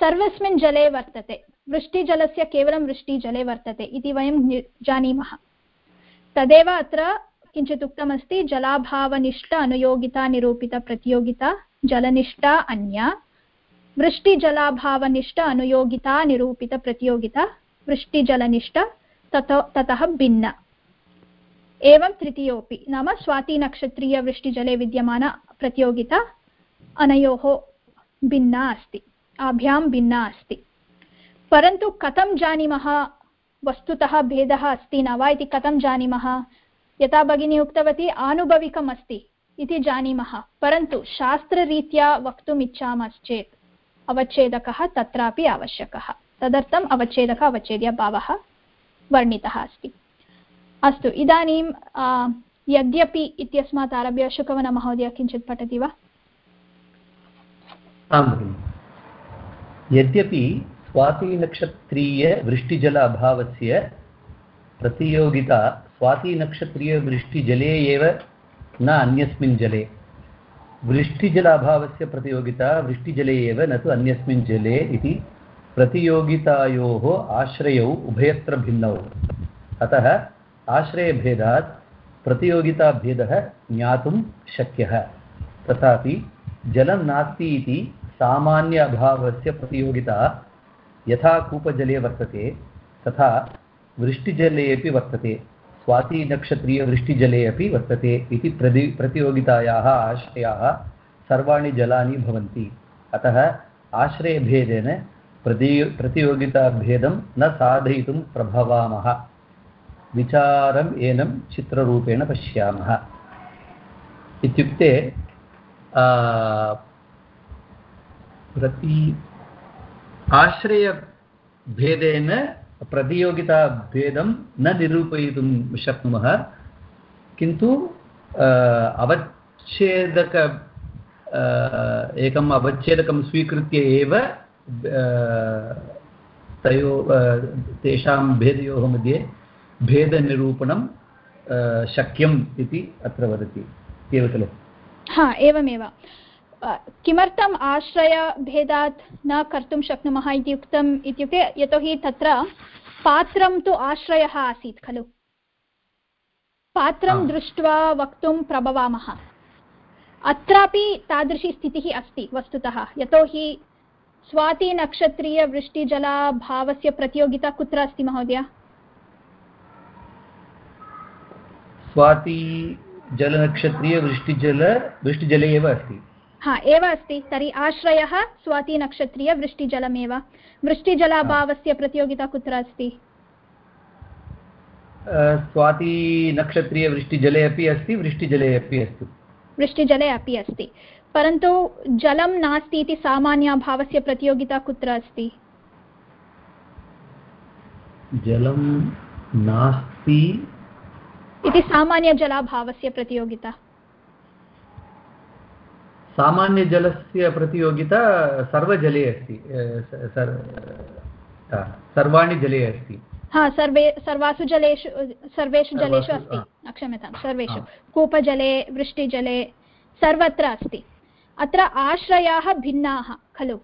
A: सर्वस्मिन् जले वर्तते। वृष्टिजलस्य केवलं वृष्टिजले वर्तते इति वयं जानीमः। तदेव अत्र किञ्चित् उक्तमस्ति, जलाभावनिष्ठ अनुयोगिता, निरूपितप्रतियोगिता, जलनिष्ठा, अन्या। वृष्टिजलाभावनिष्ठ अनुयोगिता निरूपितप्रतियोगिता वृष्टिजलनिष्ठ तत ततः भिन्न। एवं तृतीयोऽपि, नाम स्वातिनक्षत्रीयवृष्टिजले विद्यमान प्रतियोगिता, अनयोः भिन्ना अस्ति, आभ्यां भिन्ना अस्ति। परन्तु कथं जानीमः? वस्तुतः भेदः अस्ति न वा इति कथं जानीमः? यथा भगिनी उक्तवती आनुभविकम् अस्ति इति जानीमः, परन्तु शास्त्ररीत्या वक्तुम् इच्छामश्चेत्। अवच्छेदकः तत्रापि आवश्यकः। तदर्थम् अवच्छेदकः अवच्छेद्यभावः वर्णितः अस्ति। अस्तु इदानीं यद्यपि इत्यस्मात् आरभ्य शुकवनमहोदय किञ्चित् पठति वा?
E: आं भगिनि। यद्यपि स्वातिनक्षत्रीयवृष्टिजल अभावस्य प्रतियोगिता स्वातिनक्षत्रीयवृष्टिजले एव न अन्यस्मिन् जले। वृष्टिजल अभावस्य प्रतियोगिता, वृष्टिजले एव, न तु अन्यस्मिन् जले इति प्रतियोगितायोः आश्रयौ उभयत्र भिन्नौ। अतः आश्रयभेदात् प्रतियोगिताभेदः ज्ञातुं शक्यः। तथापि जलं नास्ति इति सामान्य अभावस्य प्रतियोगिता यथा कूपजले वर्तते, तथा वृष्टिजले अपि वर्तते। स्वातिनक्षत्रीयवृष्टिजले अपि वर्तते इति प्रति प्रतियोगितायाः आश्रयाः सर्वाणि जलानि भवन्ति। अतः आश्रयभेदेन प्रति प्रतियोगिताभेदं न साधयितुं प्रभवामः। विचारम् एनं चित्ररूपेण पश्यामः। इत्युक्ते प्रति आश्रयभेदेन प्रतियोगिताभेदं न निरूपयितुं शक्नुमः। किन्तु अवच्छेदक एकम् अवच्छेदकं स्वीकृत्य एव तयो तेषां भेदयोः मध्ये भेदनिरूपणं शक्यम् इति अत्र वदति। एव खलु?
A: हा, एवमेव। किमर्थम् आश्रयभेदात् न कर्तुं शक्नुमः इति उक्तम् इत्युक्ते यतोहि तत्र पात्रं तु आश्रयः आसीत् खलु? पात्रं दृष्ट्वा वक्तुं प्रभवामः। अत्रापि तादृशी स्थितिः अस्ति वस्तुतः। यतोहि स्वातिनक्षत्रीयवृष्टिजलाभावस्य प्रतियोगिता कुत्र अस्ति महोदय?
E: स्वाति जलनक्षत्रीयवृष्टिजल वृष्टिजले एव अस्ति।
A: हा एव अस्ति तर्हि आश्रयः स्वातिनक्षत्रीयवृष्टिजलमेव वृष्टिजलाभावस्य प्रतियोगिता कुत्र अस्ति?
E: स्वातिनक्षत्रीयवृष्टिजले अपि अस्ति वृष्टिजले अपि अस्ति।
A: वृष्टिजले अपि अस्ति। परन्तु जलं नास्ति इति सामान्याभावस्य प्रतियोगिता कुत्र अस्ति?
E: जलं नास्ति।
A: इति सामान्यजलाभावस्य प्रतियोगिता।
E: सामान्यजलस्य प्रतियोगिता सर्वजले अस्ति सर्वाणि जले अस्ति।
A: हा सर्वे सर्वासु जलेषु सर्वेषु जलेषु अस्ति क्षम्यतां सर्वेषु। कूपजले वृष्टिजले सर्वत्र अस्ति। अत्र आश्रयाः भिन्नाः खलु।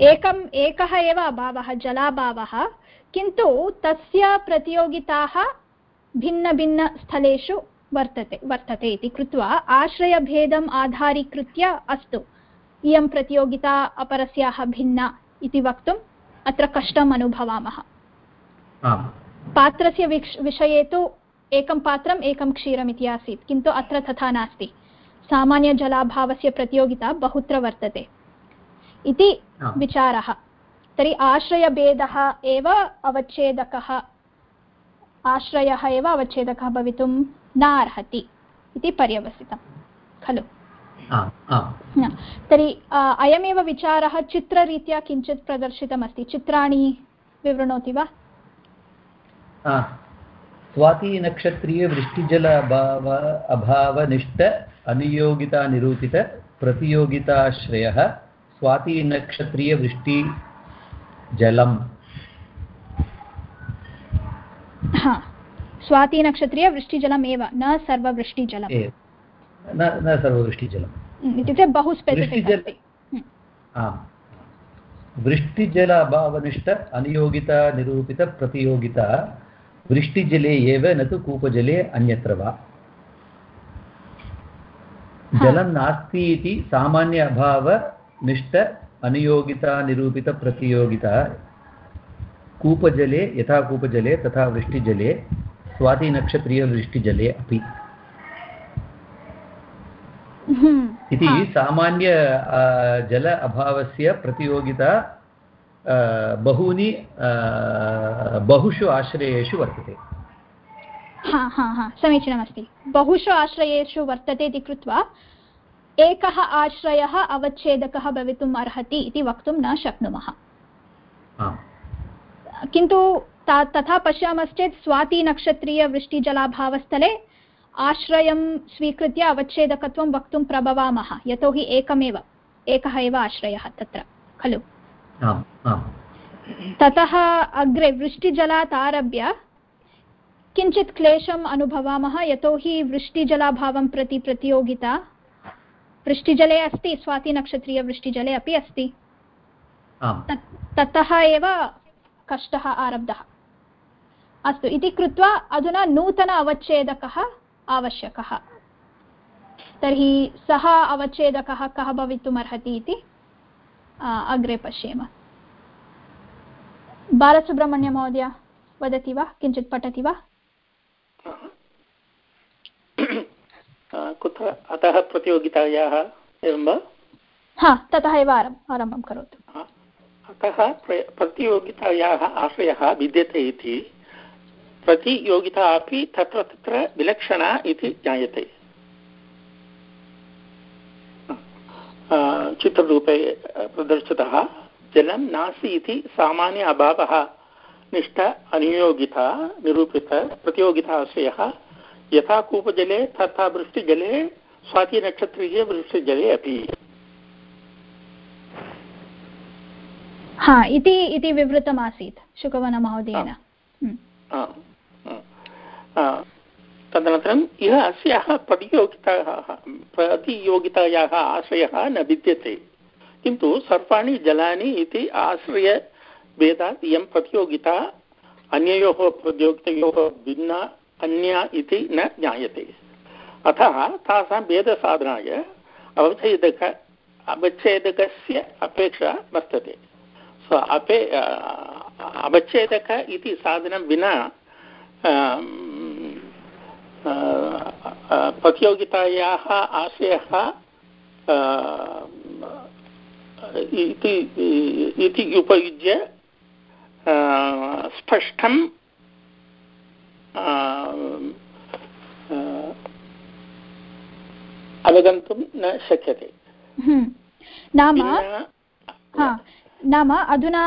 A: एकम् एकः एव अभावः जलाभावः किन्तु तस्य प्रतियोगिताः भिन्नभिन्नस्थलेषु वर्तते वर्तते इति कृत्वा आश्रयभेदम् आधारीकृत्य अस्तु। इयं प्रतियोगिता अपरस्याः भिन्ना इति वक्तुम् अत्र कष्टम् अनुभवामः। पात्रस्य विषये तु एकं पात्रम् एकं क्षीरम् इति आसीत् किन्तु अत्र तथा नास्ति। सामान्यजलाभावस्य प्रतियोगिता बहुत्र वर्तते। इति विचारः। तर्हि आश्रयभेदः एव अवच्छेदकः आश्रयः एव अवच्छेदकः भवितुं न अर्हति इति पर्यवसितं खलु? तर्हि अयमेव विचारः चित्ररीत्या किञ्चित् प्रदर्शितमस्ति। चित्राणि विवृणोति वा?
E: स्वातिनक्षत्रीयवृष्टिजल अभाव अभावनिष्ठ अनियोगितानिरूपित प्रतियोगिताश्रयः स्वातिनक्षत्रीयवृष्टिजलम्।
A: हा। स्वातिनक्षत्रीयवृष्टिजलम् एव न सर्ववृष्टिजलम्।
E: न सर्ववृष्टिजलम्।
A: इत्युक्ते बहु स्पेसिफिक्
E: वृष्टिजल अभावनिष्ठ अनियोगितानिरूपितप्रतियोगिता वृष्टिजले एव न तु कूपजले अन्यत्र वा। जलं नास्ति इति सामान्य अभावनिष्ठ अनियोगितानिरूपितप्रतियोगिता कूपजले यथा कूपजले तथा वृष्टिजले। स्वातिनक्षत्रीयवृष्टिजले अपि।
A: हम्म।
E: इति सामान्य जल अभावस्य प्रतियोगिता बहूनि बहुषु आश्रयेषु वर्तते।
A: हा हा हा समीचीनमस्ति। बहुषु आश्रयेषु वर्तते इति कृत्वा एकः आश्रयः अवच्छेदकः भवितुम् अर्हति इति वक्तुं न शक्नुमः। किन्तु तथा पश्यामश्चेत् स्वातिनक्षत्रीयवृष्टिजलाभावस्थले आश्रयं स्वीकृत्य अवच्छेदकत्वं वक्तुं प्रभवामः। यतोहि एकमेव एकः एव आश्रयः तत्र खलु? ततः अग्रे वृष्टिजलात् आरभ्य किञ्चित् क्लेशम् अनुभवामः। यतोहि वृष्टिजलाभावं प्रति प्रतियोगिता वृष्टिजले अस्ति स्वातिनक्षत्रीयवृष्टिजले अपि अस्ति। ततः एव कष्टः आरब्धः। अस्तु इति कृत्वा अधुना नूतन अवच्छेदकः आवश्यकः। तर्हि सः अवच्छेदकः कः भवितुमर्हति इति अग्रे पश्येम। बालसुब्रह्मण्यमहोदय वदति वा? किञ्चित् पठति वा?
I: कुत्र अतः प्रतियोगितायाः एवं वा?
A: हा ततः एव आरम्भं करोतु।
I: अतः प्रतियोगितायाः आशयः विद्यते इति। प्रतियोगिता अपि तत्र तत्र विलक्षणा इति ज्ञायते। चित्ररूपे प्रदर्शितः जलं नास्ति इति सामान्य अभावः निष्ठ अनियोगिता निरूपित प्रतियोगिता आश्रयः यथा कूपजले तथा वृष्टिजले स्वातिनक्षत्रीये वृष्टिजले अपि।
A: हा इति इति विवृतमासीत् शुकवनमहोदयेन। हम्म।
I: तदनन्तरम् इह अस्याः प्रतियोगितायाः प्रतियोगितायाः आश्रयः न विद्यते। किन्तु सर्वाणि जलानि इति आश्रयभेदात् इयं प्रतियोगिता, अन्ययोः प्रतियोगितयोः भिन्ना, अन्या इति न ज्ञायते। अतः तासां भेदसाधनाय अवच्छेदक, अवच्छेदकस्य अपेक्षा वर्तते। सो अपे अवच्छेदक इति साधनं विना प्रतियोगितायाः आशयः इति उपयुज्य स्पष्टं अवगन्तुं न शक्यते।
A: हम्म। नाम नाम अधुना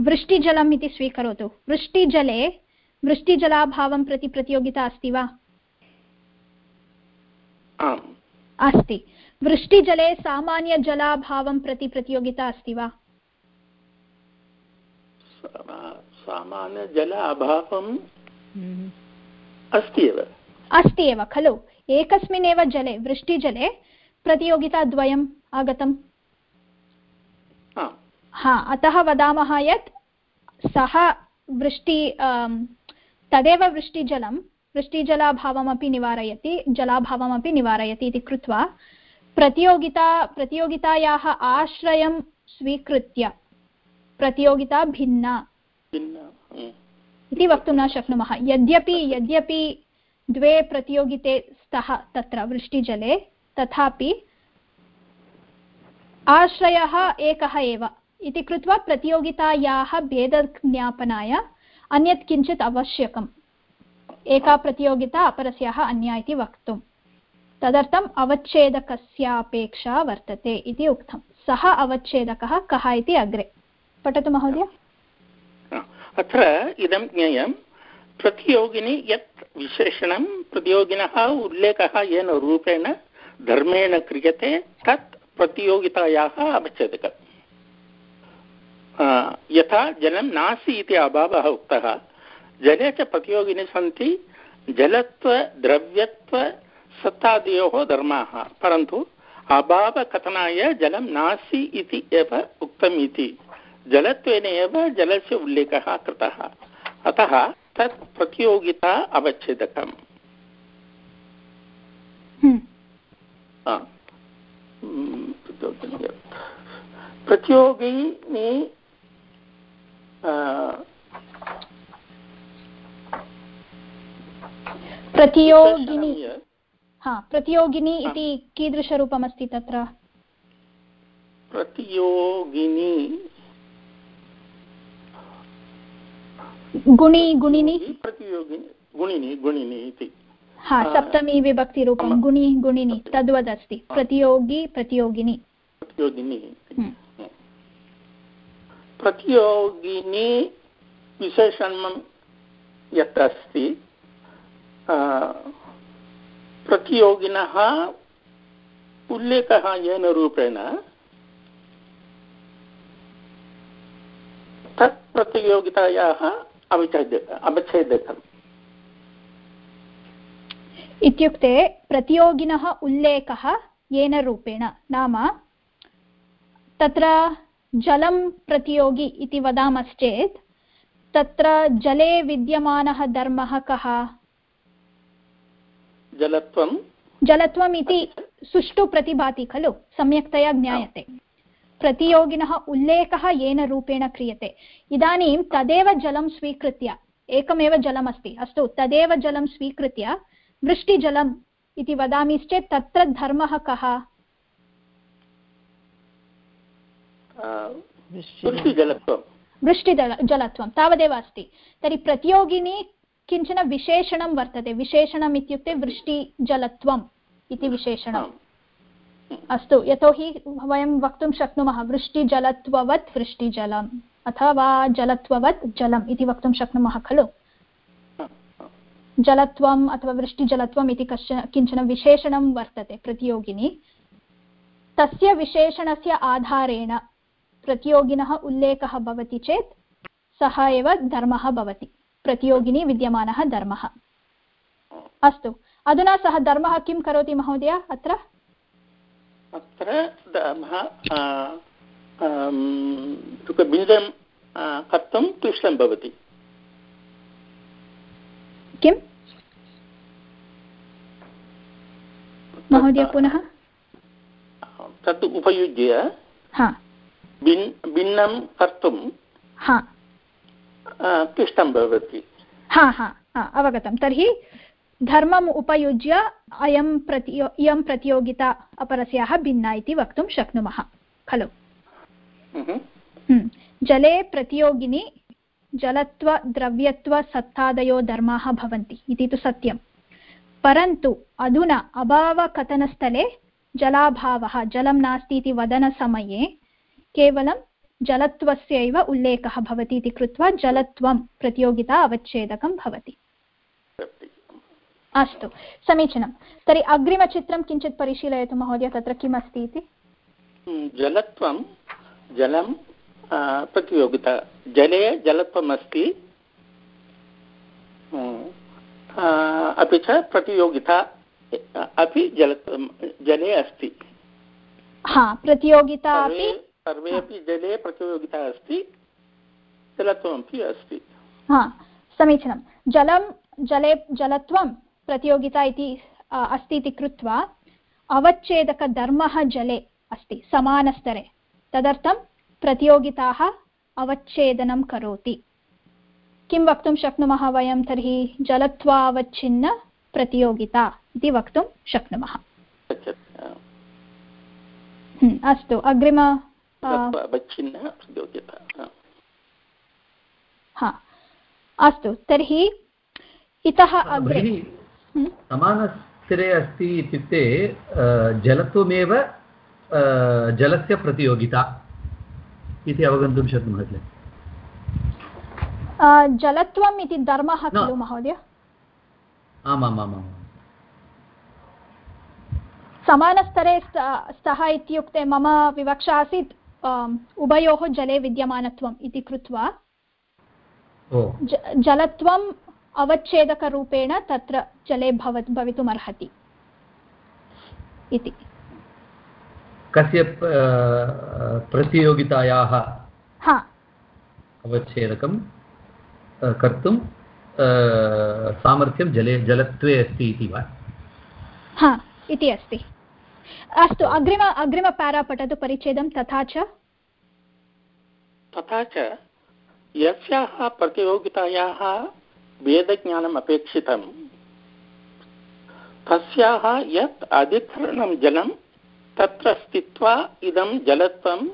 A: वृष्टिजलम् इति स्वीकरोतु। वृष्टिजले वृष्टिजलाभावं प्रति प्रतियोगिता अस्ति वा? अस्ति। वृष्टिजले सामान्यजलाभावं प्रति प्रतियोगिता अस्ति वा?
I: सामान्यजल अभावम् हम्म। अस्ति एव।
A: अस्ति एव खलु। एकस्मिन् जले वृष्टिजले प्रतियोगिताद्वयम् आगतम्। हा अतः वदामः यत् सः वृष्टि तदेव वृष्टिजलं वृष्टिजलाभावमपि निवारयति जलाभावमपि निवारयति इति कृत्वा प्रतियोगिता प्रतियोगितायाः आश्रयं स्वीकृत्य प्रतियोगिता भिन्ना इति वक्तुं न शक्नुमः। यद्यपि यद्यपि द्वे प्रतियोगिते स्तः तत्र वृष्टिजले तथापि आश्रयः एकः एव इति कृत्वा प्रतियोगितायाः भेदज्ञापनाय अन्यत् किञ्चित् आवश्यकम्। एका प्रतियोगिता अपरस्याः अन्या इति वक्तुं तदर्थम् अवच्छेदकस्यापेक्षा वर्तते इति उक्तं सः अवच्छेदकः कः इति अग्रे। पठतु महोदय।
I: अत्र इदं ज्ञेयं। प्रतियोगिनि यत् विशेषणं, प्रतियोगिनः उल्लेखः येन रूपेण धर्मेण क्रियते, तत् प्रतियोगितायाः अवच्छेदकम्। यथा जलं नास्ति इति अभावः उक्तः जले च प्रतियोगिनी सन्ति जलत्व द्रव्यत्व सत्तादयोः धर्माः। परन्तु अभावकथनाय जलं नास्ति इति एव उक्तम् इति जलत्वेन एव जलस्य उल्लेखः कृतः। अतः तत् प्रतियोगिता अवच्छेदकम्।
A: हम्म।
I: प्रतियोगिनी
A: प्रतियोगिनी। हा। प्रतियोगिनी इति कीदृशरूपमस्ति तत्र?
I: प्रतियोगिनी।
A: गुणि गुणिनि?
I: प्रतियोगिनी गुणिनि गुणिनि इति।
A: हा सप्तमी विभक्तिरूपं गुणि गुणिनि तद्वदस्ति। प्रतियोगी प्रतियोगिनी।
I: प्रतियोगिनी हम्म। प्रतियोगिनी विशेषणं यत् अस्ति प्रतियोगिनः उल्लेखः येन रूपेण तत् प्रतियोगितायाः अवच्छेद अवच्छेदकम्
A: इत्युक्ते प्रतियोगिनः उल्लेखः येन रूपेण नाम तत्र जलं प्रतियोगी इति वदामश्चेत् तत्र जले विद्यमानः धर्मः कः
I: जलत्वं?
A: जलत्वम् इति सुष्ठु प्रतिभाति खलु सम्यक्तया ज्ञायते। प्रतियोगिनः उल्लेखः येन रूपेण क्रियते। इदानीं तदेव जलं स्वीकृत्य एकमेव जलमस्ति। अस्तु तदेव जलं स्वीकृत्य वृष्टिजलम् इति वदामिश्चेत् तत्र धर्मः कः? वृष्टिजल जलत्वं तावदेव अस्ति। तर्हि प्रतियोगिनी किंचन विशेषणं वर्तते। विशेषणम् इत्युक्ते वृष्टिजलत्वम् इति विशेषणम्। अस्तु यतोहि वयं वक्तुं शक्नुमः वृष्टिजलत्ववत् वृष्टिजलम् अथवा जलत्ववत् जलम् इति वक्तुं शक्नुमः खलु? जलत्वम् अथवा वृष्टिजलत्वम् इति कश्चन किंचन विशेषणं वर्तते प्रतियोगिनी। तस्य विशेषणस्य आधारेण प्रतियोगिनः उल्लेखः भवति चेत् सः एव धर्मः भवति। प्रतियोगिनी विद्यमानः धर्मः। अस्तु अधुना सः धर्मः किं करोति महोदय अत्र?
I: अत्र बिन्दं कर्तुं क्लिष्टं भवति।
A: किम्? महोदय पुनः?
I: तत् उपयुज्य भिन्नं कर्तुं
A: हा।
I: क्लिष्टं भवति।
A: हा हा हा अवगतं। तर्हि धर्मम् उपयुज्य अयं प्रतियो इयं प्रतियोगिता अपरस्याः भिन्ना इति वक्तुं शक्नुमः खलु? जले प्रतियोगिनि जलत्वद्रव्यत्वसत्तादयो धर्माः भवन्ति इति तु सत्यं। परन्तु अधुना अभावकथनस्थले जलाभावः जलं नास्ति इति वदनसमये केवलं जलत्वस्यैव उल्लेखः भवति इति कृत्वा जलत्वं प्रतियोगिता अवच्छेदकं भवति। अस्तु समीचीनं। तर्हि अग्रिमचित्रं किञ्चित् परिशीलयतु महोदय तत्र किम् अस्ति इति
I: जलत्वं जलं प्रतियोगिता जले जलत्वम् अस्ति अपि च प्रतियोगिता अपि जल जले अस्ति।
A: हा प्रतियोगिता अपि
I: सर्वे अपि जले प्रतियोगिता अस्ति जलत्वमपि अस्ति।
A: हा समीचीनं। जलं जले जलत्वं प्रतियोगिता इति अस्ति इति कृत्वा अवच्छेदकधर्मः जले अस्ति समानस्तरे। तदर्थं प्रतियोगिताः अवच्छेदनं करोति। किं वक्तुं शक्नुमः वयं तर्हि? जलत्वावच्छिन्न प्रतियोगिता इति वक्तुं शक्नुमः। अस्तु अग्रिम हा। अस्तु तर्हि इतः अग्रे।
E: समानस्तरे अस्ति इत्युक्ते जलत्वमेव जलस्य प्रतियोगिता इति अवगन्तुं शक्नुमः किल?
A: जलत्वम् इति धर्मः खलु महोदय?
E: आमामामाम्
A: समानस्तरे स्तः इत्युक्ते मम विवक्षा आसीत् उभयोः जले विद्यमानत्वम् इति कृत्वा जलत्वम् अवच्छेदकरूपेण तत्र जले भव भवितुम् अर्हति इति।
E: कस्य प्रतियोगितायाः
A: हा।
E: अवच्छेदकं कर्तुं सामर्थ्यं जले जलत्वे अस्ति इति वा?
A: हा इति अस्ति। अस्तु अग्रिम अग्रिमपारा पठतु परिच्छेदं तथा च?
I: तथा च यस्याः प्रतियोगितायाः वेदज्ञानम् अपेक्षितं तस्याः यत् अधिकरणं जलं तत्र स्थित्वा इदं जलत्वम्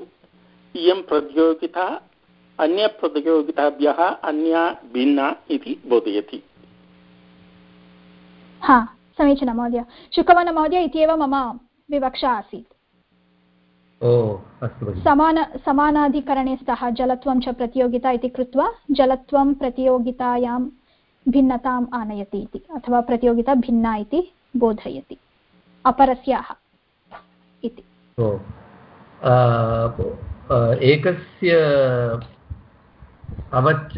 I: इयं प्रतियोगिता अन्यप्रतियोगिताभ्यः अन्या भिन्ना इति बोधयति।
A: हा समीचीनं महोदय। शुकवनमहोदय इत्येव मम विवक्षा आसीत्। समान समानाधिकरणे स्तः जलत्वं च प्रतियोगिता इति कृत्वा जलत्वं प्रतियोगितायां भिन्नताम् आनयति इति अथवा प्रतियोगिता भिन्ना इति बोधयति। अपरस्याः इति।
E: एकस्य अवच्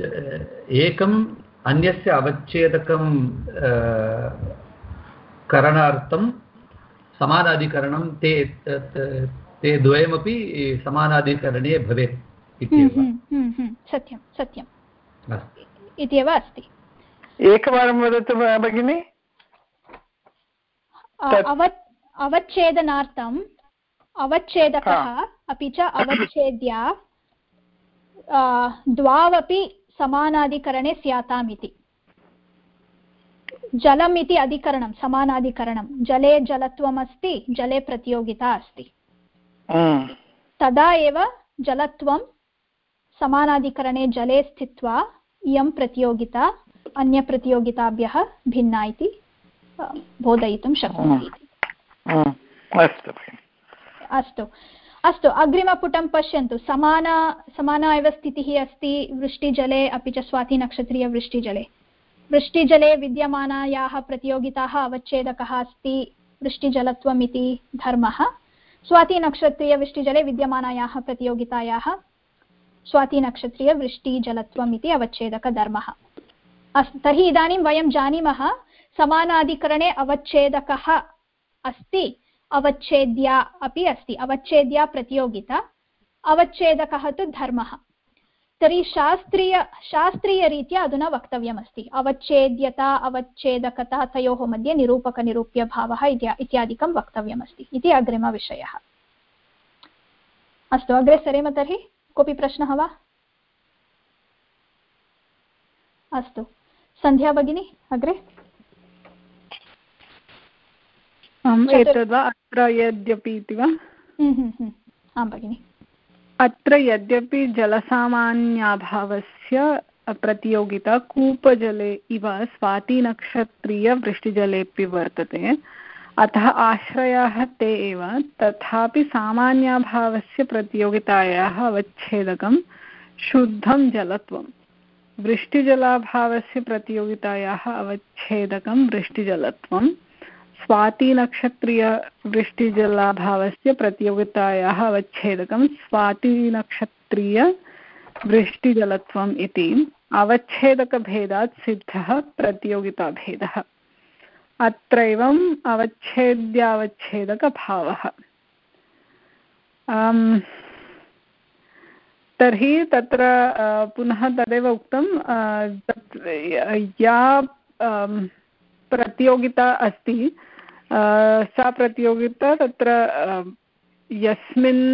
E: एकम् अन्यस्य अवच्छेदकं करणार्थं समानाधिकरणं ते ते द्वयमपि समानाधिकरणे भवेत्
A: सत्यं सत्यम् इत्येव अस्ति।
C: एकवारं वदतु भगिनि।
A: अवच्छेदनार्थम् अवच्छेदकः अपि च अवच्छेद्या द्वावपि समानाधिकरणे स्याताम् इति। जलम् इति अधिकरणं समानाधिकरणं जले जलत्वमस्ति जले प्रतियोगिता अस्ति। तदा एव जलत्वं समानाधिकरणे जले स्थित्वा इयं प्रतियोगिता अन्यप्रतियोगिताभ्यः भिन्ना इति बोधयितुं शक्नोति अस्तु। अस्तु अग्रिमपुटं पश्यन्तु। समाना समाना एव स्थितिः अस्ति वृष्टिजले अपि च स्वातिनक्षत्रीयवृष्टिजले। वृष्टिजले विद्यमानायाः प्रतियोगिताः अवच्छेदकः अस्ति। वृष्टिजलत्वम् इति धर्मः स्वातिनक्षत्रीयवृष्टिजले विद्यमानायाः प्रतियोगितायाः। स्वातिनक्षत्रीयवृष्टिजलत्वम् इति अवच्छेदकधर्मः अस् तर्हि इदानीं वयं जानीमः, समानाधिकरणे अवच्छेदकः अस्ति, अवच्छेद्या अपि अस्ति। अवच्छेद्या प्रतियोगिता, अवच्छेदकः तु धर्मः। तर्हि शास्त्रीय शास्त्रीयरीत्या अधुना वक्तव्यमस्ति। अवच्छेद्यता अवच्छेदकता तयोः मध्ये निरूपकनिरूप्यभावः इत्यादिकं वक्तव्यमस्ति इति अग्रिमविषयः। अस्तु अग्रे सरेम तर्हि कोऽपि प्रश्नः वा? अस्तु सन्ध्या भगिनी अग्रे।
J: एतद् अत्र यद्यपि इति वा?
A: हम्म, हम्म, हम्म। आं भगिनि।
J: अत्र यद्यपि जलसामान्याभावस्य प्रतियोगिता कूपजले इव स्वातिनक्षत्रीयवृष्टिजलेऽपि वर्तते, अतः आश्रयाः ते एव, तथापि सामान्याभावस्य प्रतियोगितायाः अवच्छेदकं शुद्धं जलत्वं। वृष्टिजलाभावस्य प्रतियोगितायाः अवच्छेदकं वृष्टिजलत्वं। स्वातिनक्षत्रीयवृष्टिजलाभावस्य प्रतियोगितायाः अवच्छेदकं स्वातिनक्षत्रीयवृष्टिजलत्वम् इति अवच्छेदकभेदात् सिद्धः प्रतियोगिताभेदः। अत्रैवम् अवच्छेद्यावच्छेदकभावः। तर्हि तत्र पुनः तदेव उक्तं या प्रतियोगिता अस्ति सा प्रतियोगिता तत्र यस्मिन्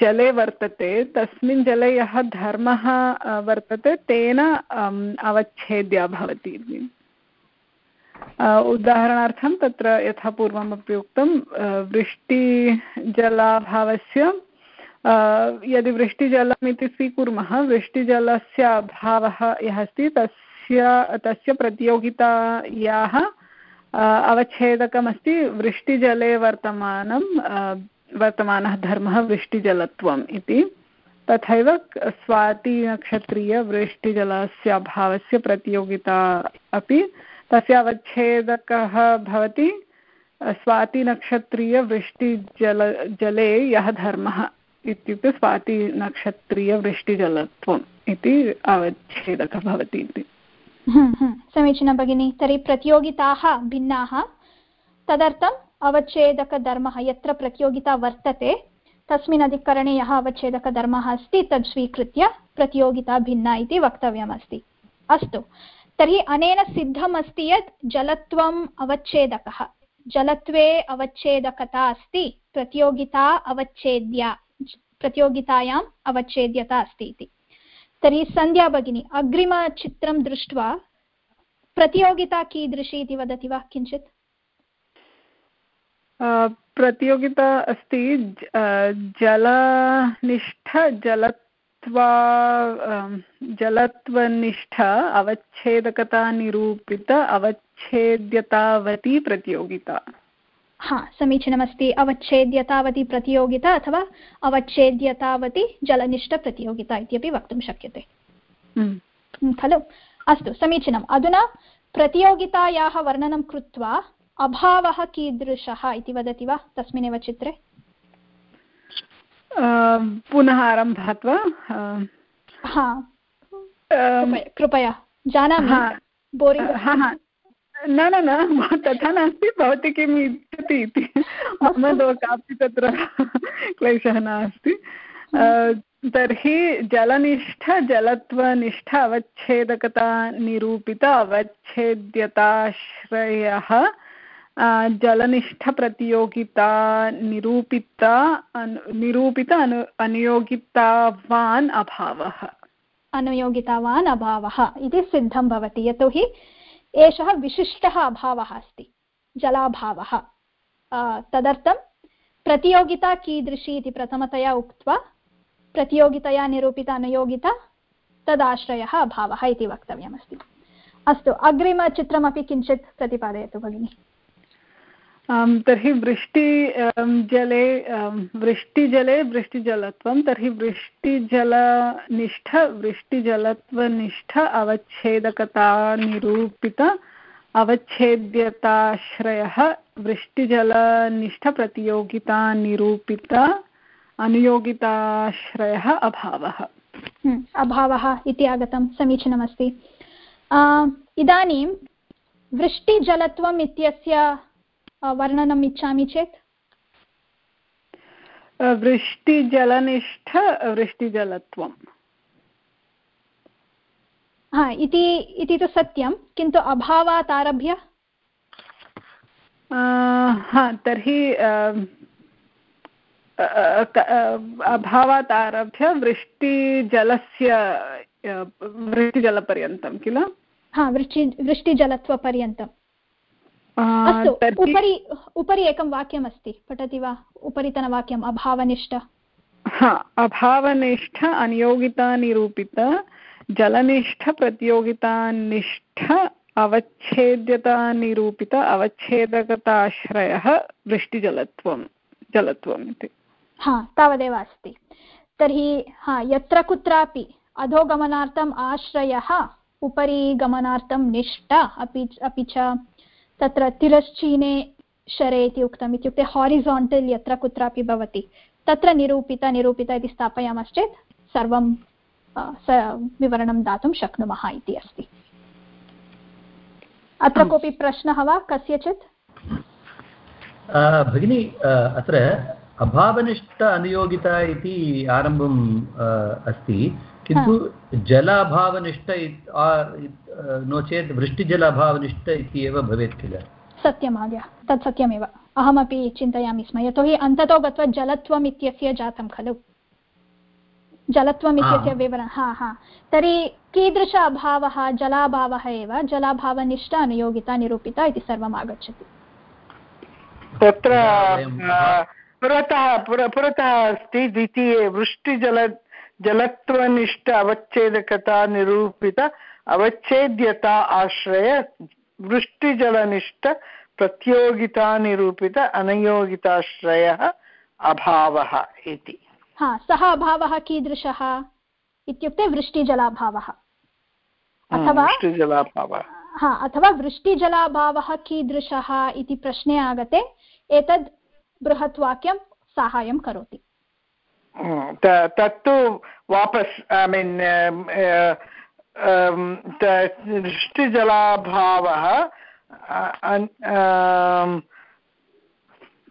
J: जले वर्तते, तस्मिन् जले यः धर्मः वर्तते, तेन अवच्छेद्या भवति उदाहरणार्थं तत्र यथा पूर्वमपि उक्तं वृष्टिजलाभावस्य यदि वृष्टिजलम् इति स्वीकुर्मः, वृष्टिजलस्य अभावः यः अस्ति, तस्य तस्य प्रतियोगितायाः अवच्छेदकमस्ति वृष्टिजले वर्तमानं वर्तमानः धर्मः वृष्टिजलत्वम् इति। तथैव स्वातिनक्षत्रीयवृष्टिजलस्य अभावस्य प्रतियोगिता अपि तस्य अवच्छेदकः भवति स्वातिनक्षत्रीयवृष्टिजल, जले यः धर्मः इत्युक्ते स्वातिनक्षत्रीयवृष्टिजलत्वम् इति अवच्छेदकः भवति इति।
A: समीचीनं भगिनि, तर्हि प्रतियोगिताः भिन्नाः। तदर्थम् अवच्छेदकधर्मः यत्र प्रतियोगिता वर्तते, तस्मिन् अधिकरणे यः अवच्छेदकधर्मः अस्ति, तद् स्वीकृत्य प्रतियोगिता भिन्ना इति वक्तव्यमस्ति। अस्तु, तर्हि अनेन सिद्धमस्ति यत् जलत्वम् अवच्छेदकः। जलत्वे अवच्छेदकता अस्ति, प्रतियोगिता अवच्छेद्या प्रतियोगितायाम् अवच्छेद्यता अस्ति इति। तर्हि सन्ध्या भगिनी, अग्रिमचित्रं दृष्ट्वा प्रतियोगिता कीदृशी इति वदति वा किञ्चित्?
J: प्रतियोगिता अस्ति जलनिष्ठ, जलत्वा जलत्वनिष्ठ, अवच्छेदकता निरूपित, अवच्छेद्यतावती प्रतियोगिता।
A: हा समीचीनमस्ति अवच्छेद्यतावती प्रतियोगिता अथवा अवच्छेद्यतावती जलनिष्ठप्रतियोगिता इत्यपि वक्तुं शक्यते।
J: हम्म।
A: हम्म, खलु? अस्तु समीचीनम्। अधुना प्रतियोगितायाः वर्णनं कृत्वा अभावः कीदृशः इति वदति वा तस्मिन्नेव चित्रे?
J: पुनः आरम्भात् वा?
A: हा। कृपया जानामि। बोरिङ्ग्
J: न न न तथा नास्ति भवती किम् इच्छति इति। मम कापि तत्र क्लेशः नास्ति। तर्हि जलनिष्ठ जलत्वनिष्ठ अवच्छेदकता निरूपित अवच्छेद्यताश्रयः जलनिष्ठप्रतियोगिता निरूपिता निरूपित अनु अनुयोगितावान् अभावः।
A: अनुयोगितावान् अभावः। इति सिद्धं भवति। यतोहि एषः विशिष्टः अभावः अस्ति, जलाभावः। तदर्थं प्रतियोगिता कीदृशी इति प्रथमतया उक्त्वा, प्रतियोगितया निरूपिता अनुयोगिता तदाश्रयः अभावः इति वक्तव्यमस्ति। अस्तु, अग्रिमचित्रमपि किञ्चित् प्रतिपादयतु, भगिनि।
J: तर्हि वृष्टि जले वृष्टिजले वृष्टिजलत्वं तर्हि वृष्टिजलनिष्ठ वृष्टिजलत्वनिष्ठ अवच्छेदकता निरूपित अवच्छेद्यताश्रयः वृष्टिजलनिष्ठप्रतियोगितानिरूपित अनुयोगिताश्रयः अभावः।
A: हम्म, अभावः इति आगतं समीचीनमस्ति। इदानीं वृष्टिजलत्वम् इत्यस्य वर्णनम् इच्छामि चेत्?
J: वृष्टिजलनिष्ठ वृष्टिजलत्वम्
A: हा इति इति तु सत्यं किन्तु अभावात् आरभ्य?
J: हा तर्हि अभावात् आरभ्य वृष्टिजलस्य वृष्टिजलपर्यन्तं किल?
A: हा वृष्टि वृष्टिजलत्वपर्यन्तम् अस्तु उपरि उपरि एकं वाक्यमस्ति पठति वा? उपरितनवाक्यम् अभावनिष्ठ।
J: हा अभावनिष्ठ अनियोगितानिरूपित जलनिष्ठप्रतियोगितानिष्ठ अवच्छेद्यतानिरूपित अवच्छेदकताश्रयः वृष्टिजलत्वं जलत्वम् इति।
A: हा तावदेव अस्ति। तर्हि हा यत्र कुत्रापि अधोगमनार्थम् आश्रयः उपरि गमनार्थं निष्ठ अपि अपि च तत्र तिरश्चीने शरे इति उक्तम् इत्युक्ते हारिसाण्टल् यत्र कुत्रापि भवति तत्र निरूपित निरूपित इति स्थापयामश्चेत् सर्वं स विवरणं दातुं शक्नुमः इति अस्ति। अत्र कोऽपि प्रश्नः वा कस्यचित्?
E: भगिनी अत्र अभावनिष्ठ अनुयोगिता इति आरम्भम् अस्ति। किन्तु जलाभावनिष्ठ नो चेत् वृष्टिजलाभावनिष्ठ इति एव भवेत् किल?
A: सत्यं महोदय तत् सत्यमेव। अहमपि चिन्तयामि स्म यतोहि अन्ततो गत्वा जलत्वम् इत्यस्य जातं खलु। जलत्वम् इत्यस्य विवरणं हा हा। तर्हि कीदृश अभावः जलाभावः एव? जलाभावनिष्ठ अनुयोगिता निरूपिता इति सर्वम् आगच्छति।
C: तत्र पुरतः पुरतः अस्ति द्वितीये वृष्टिजल जलत्वनिष्ठ अवच्छेदकता निरूपित अवच्छेद्यता आश्रय वृष्टिजलनिष्ठ प्रतियोगितानिरूपित अनयोगिताश्रयः अभावः इति।
A: हा सः अभावः कीदृशः? इत्युक्ते वृष्टिजलाभावः। अथवा
C: वृष्टिजलाभावः।
A: हा अथवा वृष्टिजलाभावः कीदृशः इति प्रश्ने आगते एतद् बृहत् वाक्यं साहाय्यं करोति।
C: तत्तु वापस् ऐ मीन् वृष्टिजलाभावः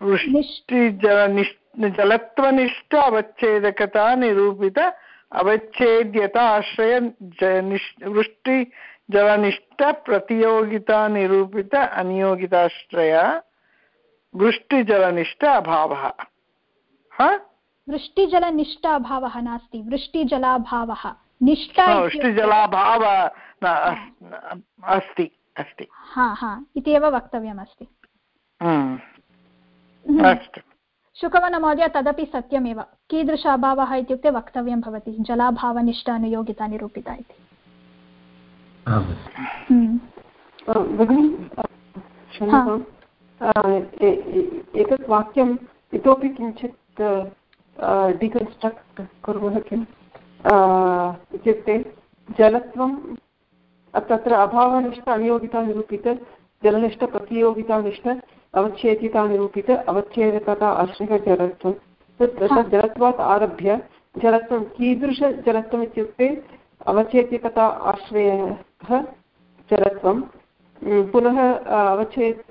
C: वृष्टिजलनिष्ठ जलत्वनिष्ठ अवच्छेदकता निरूपित अवच्छेद्यता आश्रय वृष्टिजलनिष्ठ प्रतियोगिता निरूपित अनियोगिताश्रय वृष्टिजलनिष्ठ अभावः
A: वृष्टिजलनिष्ठ अभावः नास्ति वृष्टिजलाभावः। निष्ठ
C: वृष्टिजलाभाव अस्ति अस्ति।
A: हा हा इति एव वक्तव्यमस्ति
C: अस्तु।
A: शुकवनमहोदय तदपि सत्यमेव। कीदृश अभावः इत्युक्ते वक्तव्यं भवति जलाभावनिष्ठ अनुयोगिता निरूपिता इति।
B: एतत् वाक्यम् इतोपि किञ्चित् डिकन्स्ट्रक्ट् कुर्मः किम् इत्युक्ते जलत्वं तत्र अभावनिष्ठ अनियोगिता निरूपित जलनिष्ठ प्रतियोगितानिष्ठ अवच्छेदितानिरूपित अवच्छेदकता आश्रयजलत्वं तत् तत् जलत्वात् आरभ्य जलत्वं कीदृशजलत्वम् इत्युक्ते अवच्छेदिकता आश्रयः जलत्वं पुनः अवच्छेद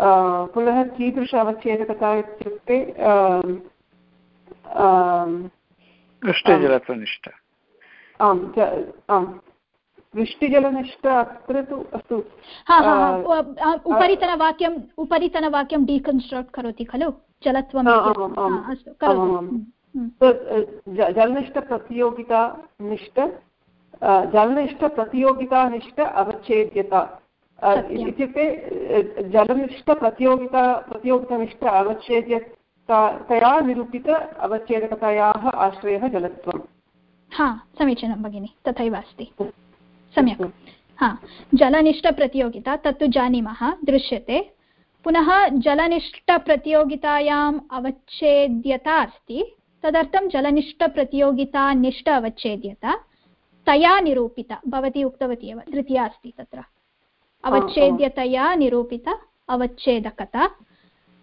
B: पुनः कीदृश अवच्छेदकता इत्युक्ते
C: वृष्टिजलत्वनिष्ठ
B: आम् आम् वृष्टिजलनिष्ठ अत्र तु अस्तु।
A: उपरितनवाक्यम् उपरितनवाक्यं डीकन्स्ट्रक्ट् करोति खलु? जलत्वं
B: जलनिष्ठप्रतियोगिता निष्ठ जलनिष्ठप्रतियोगितानिष्ठ अवच्छेद्यता। इत्युक्ते जलनिष्ठप्रतियोगिता प्रतियोगितानिष्ठ अवच्छेद्यतया निरूपित अवच्छेदकतायाः आश्रयः जलत्वम्।
A: हा समीचीनं भगिनि तथैव अस्ति। सम्यक्। हा जलनिष्ठप्रतियोगिता तत्तु जानीमः दृश्यते। पुनः जलनिष्ठप्रतियोगितायाम् अवच्छेद्यता अस्ति। तदर्थं जलनिष्ठप्रतियोगिता निष्ठ अवच्छेद्यता तया निरूपिता भवती उक्तवती एव तृतीया अस्ति तत्र। अवच्छेद्यतया निरूपित अवच्छेदकता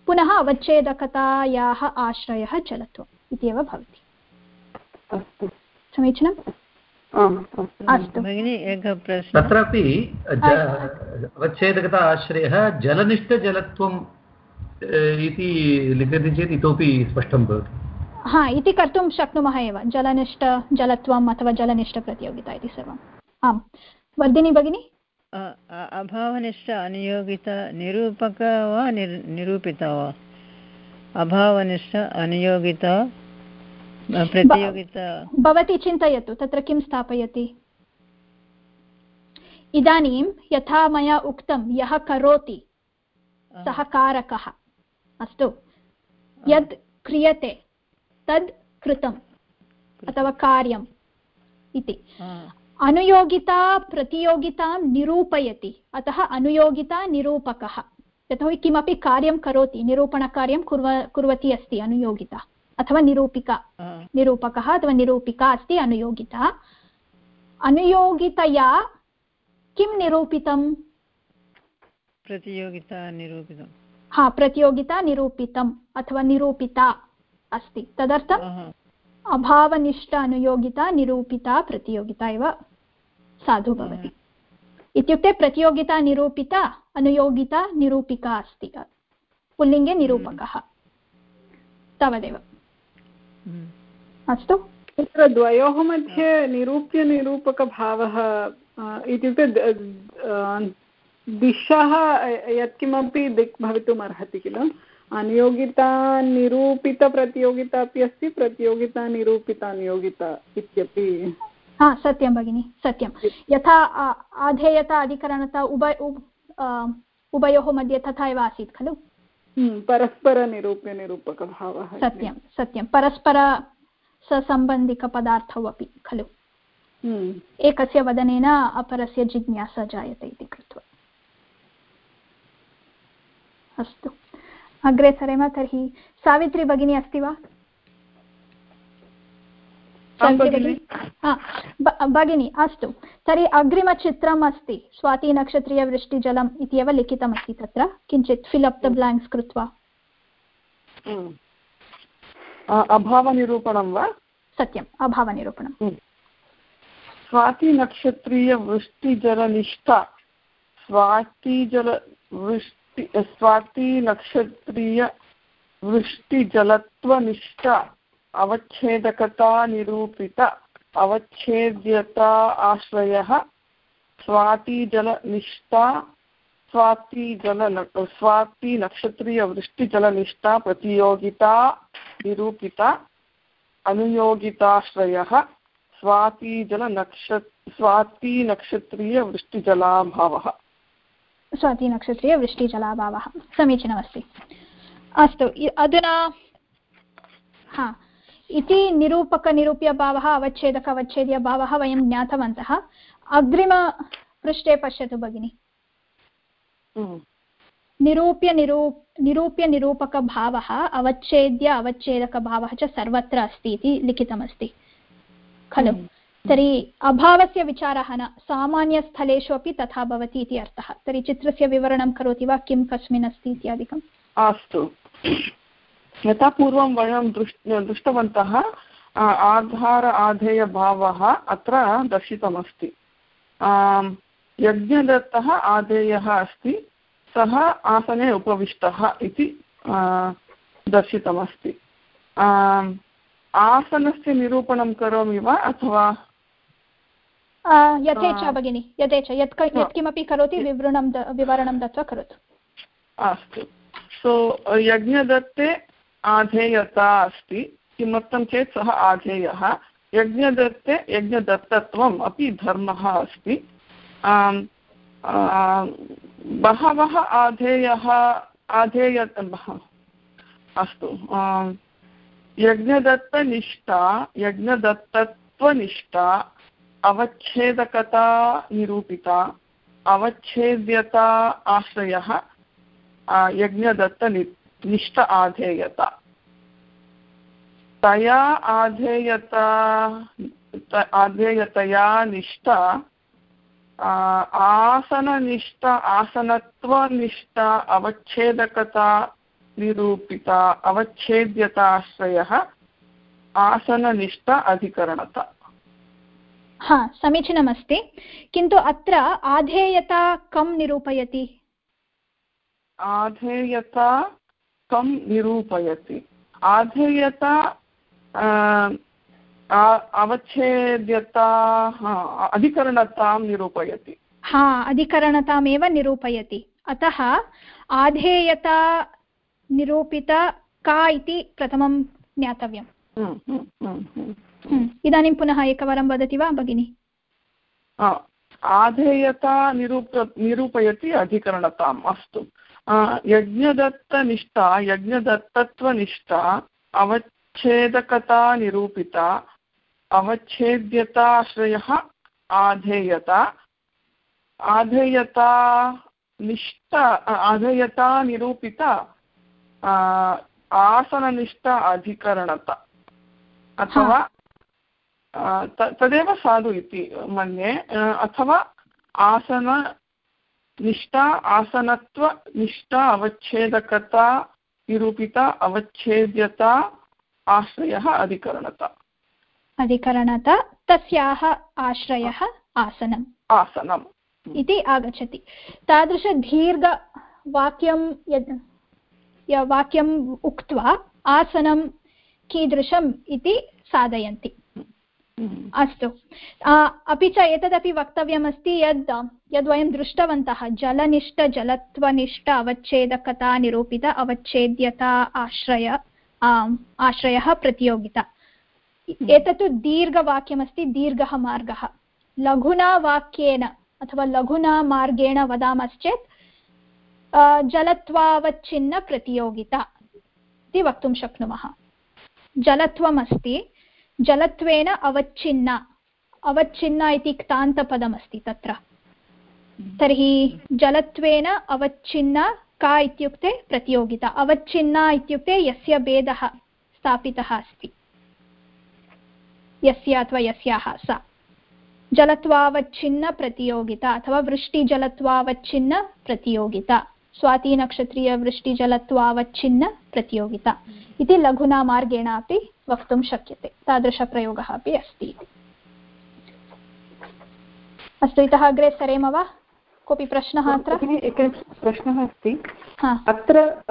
A: पुनः अवच्छेदकतायाः आश्रयः चलत्वम् इत्येव भवति। समीचीनम्
K: अस्तु।
H: भगिनी एकः प्रश्नः।
E: तत्रापि अवच्छेदकता आश्रयः जलनिष्ठजलत्वम् इति लिखति चेत् इतोपि स्पष्टं भवति।
A: हा इति कर्तुं शक्नुमः एव। जलनिष्ठ जलत्वम् अथवा जलनिष्ठप्रतियोगिता इति सर्वम्। आम्। वर्धिनी भगिनी?
H: अभावनिष्ठ अनियोगिता निरूपक वा निर- निरूपिता वा? अभावनिष्ठ अनियोगिता प्रतियोगिता।
A: भवती चिन्तयतु तत्र किं स्थापयति? इदानीं यथा मया उक्तं यः करोति सः कारकः। अस्तु। यद् क्रियते तद् कृतम् अथवा कार्यम् इति। अनुयोगिता प्रतियोगितां निरूपयति। अतः अनुयोगिता निरूपकः। यतोहि किमपि कार्यं करोति निरूपणकार्यं कुर्व कुर्वती अस्ति अनुयोगिता। अथवा निरूपिका निरूपकः अथवा निरूपिका अस्ति अनुयोगिता। अनुयोगितया किं निरूपितं
H: प्रतियोगिता निरूपितं
A: हा प्रतियोगिता निरूपितम् अथवा निरूपिता अस्ति। तदर्थम् अभावनिष्ठ अनुयोगिता निरूपिता प्रतियोगिता एव। साधु भवति। इत्युक्ते प्रतियोगिता निरूपिता अनुयोगिता निरूपिका अस्ति पुल्लिङ्गे निरूपकः। तावदेव।
H: हम्म,
A: अस्तु।
J: तत्र द्वयोः मध्ये निरूप्यनिरूपकभावः इत्युक्ते दिशः यत्किमपि दिक् भवितुम् अर्हति किल? अनियोगिता निरूपितप्रतियोगिता अपि अस्ति प्रतियोगिता निरूपिता नियोगिता इत्यपि
A: हा सत्यं भगिनि सत्यं. यथा आधेयता अधिकरणता उभय उभ- उभयोः मध्ये तथा एव आसीत् खलु?
J: हम्म, परस्परनिरूप्यनिरूपकभावः।
A: सत्यं सत्यं. परस्पर ससम्बन्धिकपदार्थौ अपि खलु?
J: हम्म,
A: एकस्य वदनेन अपरस्य जिज्ञासा जायते इति कृत्वा। अस्तु। अग्रे सरेम तर्हि सावित्री भगिनी अस्ति वा? भगिनी? अस्तु। तर्हि अग्रिमचित्रम् अस्ति स्वातिनक्षत्रीयवृष्टिजलम् इत्येव लिखितमस्ति तत्र। किञ्चित् फिल् अप् द ब्लाङ्क्स् कृत्वा।
K: अ- अभावनिरूपणं वा?
A: सत्यम् अभावनिरूपणं
K: स्वातिनक्षत्रीयवृष्टिजलनिष्ठा। स्वातिजलवृष्टि स्वातिनक्षत्रीयवृष्टिजलत्वनिष्ठा। अवच्छेदकता निरूपित, अवच्छेद्यता आश्रयः, स्वातिजलनिष्ठा स्वातिजल स्वातिनक्षत्रीयवृष्टिजलनिष्ठा प्रतियोगिता निरूपिता, अनुयोगिताश्रयः स्वातिजलनक्ष स्वातिनक्षत्रीयवृष्टिजलाभावः।
A: स्वातिनक्षत्रीयवृष्टिजलाभावः। समीचीनमस्ति। अस्तु अधुना हा। इति निरूपकनिरूप्यभावः अवच्छेदक अवच्छेद्यभावः वयं ज्ञातवन्तः। अग्रिमपृष्ठे पश्यतु भगिनि। निरूप्य निरू निरूप्य निरूपकभावः अवच्छेद्य अवच्छेदकभावः च सर्वत्र अस्ति इति लिखितमस्ति। खलु? तर्हि अभावस्य विचारः न सामान्यस्थलेषु अपि तथा भवति इति अर्थः। तर्हि चित्रस्य विवरणं करोति वा किं कस्मिन् अस्ति इत्यादिकम्
K: अस्तु। यथा पूर्वं वयं दृष् दृष्टवन्तः आधार आधेयभावः अत्र दर्शितमस्ति. यज्ञदत्तः आधेयः अस्ति सः आसने उपविष्टः इति दर्शितमस्ति. आसनस्य निरूपणं करोमि वा अथवा?
A: यथेच्छा भगिनि यथेच्छा यत् यत्किमपि करोति विवरणं विवरणं दत्वा करोतु.
K: अस्तु. सो यज्ञदत्ते आधेयता अस्ति, किमर्थं चेत् सः आधेयः? यज्ञदत्ते, यज्ञदत्तत्वम् अपि धर्मः अस्ति। बहवः आधेयः, आधेय अस्तु यज्ञदत्तनिष्ठा, यज्ञदत्तत्वनिष्ठा, अवच्छेदकता निरूपिता, अवच्छेद्यता आश्रयः यज्ञदत्तनि निष्ठ आधेयता। तया आधेयता आधेयतया निष्ठा आसननिष्ठ आसनत्वनिष्ठ अवच्छेदकता निरूपिता अवच्छेद्यताश्रयः आसननिष्ठ अधिकरणता।
A: हा समीचीनमस्ति। किन्तु अत्र आधेयता कं निरूपयति?
K: आधेयता कं निरूपयति आधेयता अवच्छेद्यता अधिकरणतां निरूपयति।
A: हा अधिकरणतामेव निरूपयति। अतः आधेयता निरूपिता का इति प्रथमं ज्ञातव्यम्।
K: हम्म, हम्म,
A: हम्म, इदानीं पुनः एकवारं वदति वा भगिनि?
K: आधेयता निरूप निरूपयति अधिकरणताम् अस्तु। यज्ञदत्तनिष्ठा यज्ञदत्तत्वनिष्ठा अवच्छेदकता निरूपिता अवच्छेद्यताश्रयः आधेयता आधेयता निष्ठ आधेयता निरूपिता आसननिष्ठ अधिकरणता। अथवा तदेव साधु इति मन्ये अथवा आसननिष्ठा आसनत्वनिष्ठा अवच्छेदकता निरूपिता अवच्छेद्यता आश्रयः अधिकरणता
A: अधिकरणता तस्याः आश्रयः आसनम्
K: आसनम्
A: इति आगच्छति तादृशदीर्घवाक्यं यद् वाक्यम् उक्त्वा आसनं कीदृशम् इति साधयन्ति अस्तु। अपि च एतदपि वक्तव्यमस्ति यद् यद्वयं दृष्टवन्तः जलनिष्ठजलत्वनिष्ठ अवच्छेदकता निरूपित अवच्छेद्यता आश्रय आश्रयः प्रतियोगिता। एतत्तु दीर्घवाक्यमस्ति दीर्घः मार्गः। लघुना वाक्येन अथवा लघुना मार्गेण वदामश्चेत् जलत्वावच्छिन्नप्रतियोगिता इति वक्तुं शक्नुमः। जलत्वमस्ति जलत्वेन अवच्छिन्ना। अवच्छिन्ना इति क्तान्तपदमस्ति तत्र। तर्हि जलत्वेन अवच्छिन्ना का इत्युक्ते प्रतियोगिता। अवच्छिन्ना इत्युक्ते यस्य भेदः स्थापितः अस्ति। यस्य अथवा यस्याः सा। जलत्वावच्छिन्नप्रतियोगिता अथवा वृष्टिजलत्वावच्छिन्नप्रतियोगिता स्वातीनक्षत्रीयवृष्टिजलत्वावच्छिन्नप्रतियोगिता इति लघुना मार्गेण अपि वक्तुं शक्यते। तादृशप्रयोगः अपि अस्ति अस्तु इतः अग्रे सरेम वा? कोऽपि प्रश्नः अत्र?
B: एकः प्रश्नः अस्ति। अत्र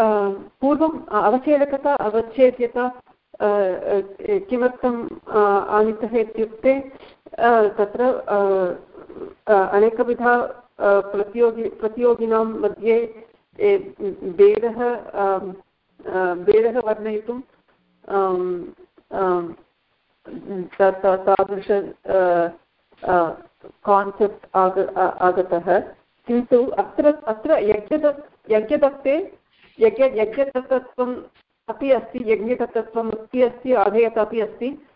B: पूर्वम् अवच्छेदकता अवच्छेद्यता किमर्थम् आनीतः इत्युक्ते तत्र अनेकविधा प्रतियोगि प्रतियोगिनां मध्ये भेदः भेदः वर्णयितुं तादृश कान्सेप्ट् आग आगतः। किन्तु अत्र अत्र यज्ञदत् यज्ञदत्ते, यज्ञ, यज्ञदत्तत्वम् अपि अस्ति, यज्ञदत्तत्वम् अपि अस्ति आधेयता अपि अस्ति।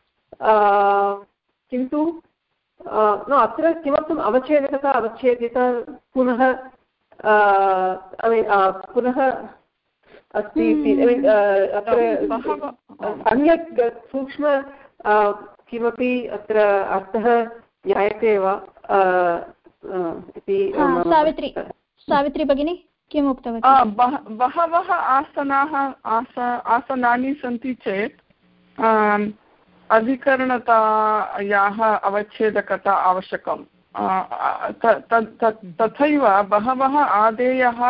B: किन्तु न, अत्र किमर्थम् अवच्छेदकता, अवच्छेदिता पुनः पुनः अस्ति इति अत्र अन्यत् सूक्ष्म किमपि अत्र अर्थः ज्ञायते वा? इति
A: सावित्री। सावित्री भगिनी किम् उक्तवती?
K: बहवः आसनाः आस आसनानि सन्ति चेत् अधिकरणतायाः अवच्छेदकता आवश्यकं तथैव बहवः आदेयः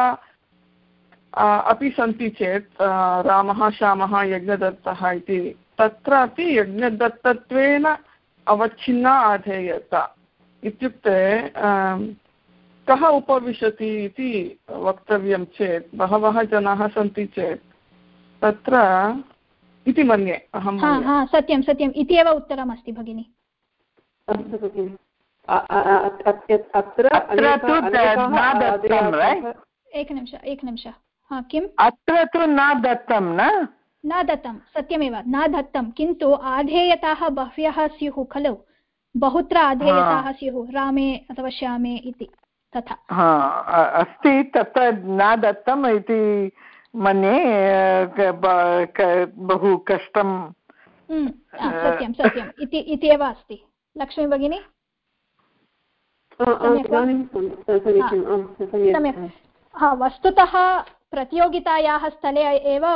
K: अपि सन्ति चेत् रामः श्यामः यज्ञदत्तः इति। तत्रापि यज्ञदत्तत्वेन अवच्छिन्ना आधेयता। इत्युक्ते कः उपविशति इति वक्तव्यं चेत् बहवः जनाः सन्ति चेत् तत्र इति मन्ये अहं
A: सत्यं सत्यम् इति एव उत्तरमस्ति भगिनि।
B: भगिनि
A: एकनिमिष एकनिमिष किम्?
C: अत्र तु न दत्तं न?
A: न दत्तं सत्यमेव न दत्तं। किन्तु आधेयताः बह्व्यः स्युः खलु? बहुत्र आधेयताः स्युः रामे अथवा श्यामे इति तथा।
C: अस्ति तत्र न दत्तम् इति मन्ये बहु कष्टं
A: सत्यं सत्यम्। इति इति एव अस्ति। लक्ष्मी भगिनी
B: इदानीं समीचीनम् आं सम्यक्
A: सम्यक् हा वस्तुतः प्रतियोगितायाः स्थले एव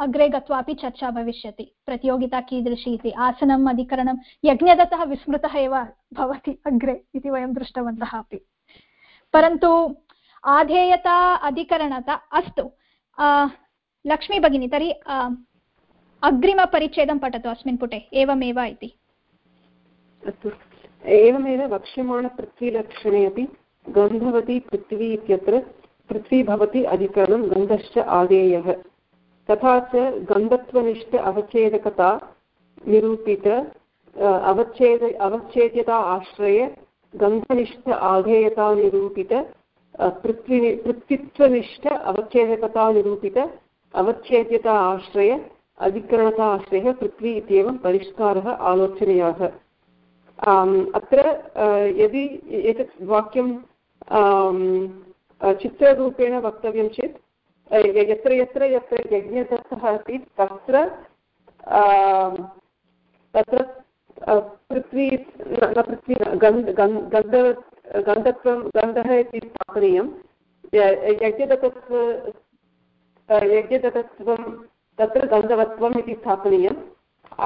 A: अग्रे गत्वापि चर्चा भविष्यति प्रतियोगिता कीदृशी इति आसनम् अधिकरणं यज्ञदत्तः विस्मृतः एव भवति अग्रे इति वयं दृष्टवन्तः अपि। परन्तु आधेयता अधिकरणता अस्तु। लक्ष्मी भगिनी तर्हि अग्रिमपरिच्छेदं पठतु अस्मिन् पुटे एवमेव इति।
B: अस्तु। एवमेव वक्ष्यमाणपृथ्वीलक्षणे अपि गन्धवती पृथ्वी इत्यत्र पृथ्वी भवति अधिकरणं गन्धश्च आदेयः। तथा च गन्धत्वनिष्ठ अवच्छेदकता निरूपित अवच्छेद, अवच्छेद्यता आश्रय, गन्धनिष्ठ आधेयता पृथ्वी, पृथ्वीत्वनिष्ठ अवच्छेदकता निरूपित, अवच्छेद्यता आश्रय, अधिकरणता पृथ्वी इत्येवं परिष्कारः आलोचनीयाः। अत्र यदि एतत् वाक्यं चित्ररूपेण वक्तव्यं चेत् यत्र यत्र यत्र यज्ञदत्तः अस्ति, तत्र तत्र पृथ्वी, न पृथ्वी गन्ध गन्ध, गन्धत्वं, गन्धः इति स्थापनीयं। यज्ञदत्तत्व यज्ञदत्तत्वं, तत्र गन्धवत्वम् इति स्थापनीयम्।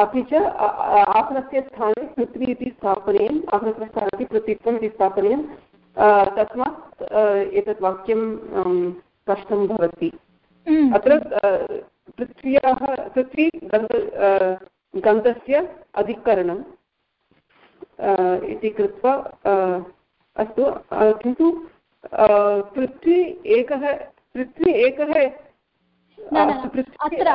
B: अपि च आपणस्य स्थाने पृथ्वी इति स्थापनीयम् आपणस्य स्थाने पृथ्वीत्वम् इति स्थापनीयं तस्मात् एतत् वाक्यं कष्टं भवति। अत्र पृथ्व्याः पृथ्वी गन्ध गन्धस्य अधिकरणम् इति कृत्वा अस्तु किन्तु पृथ्वी एकः पृथ्वी एकः
A: अत्र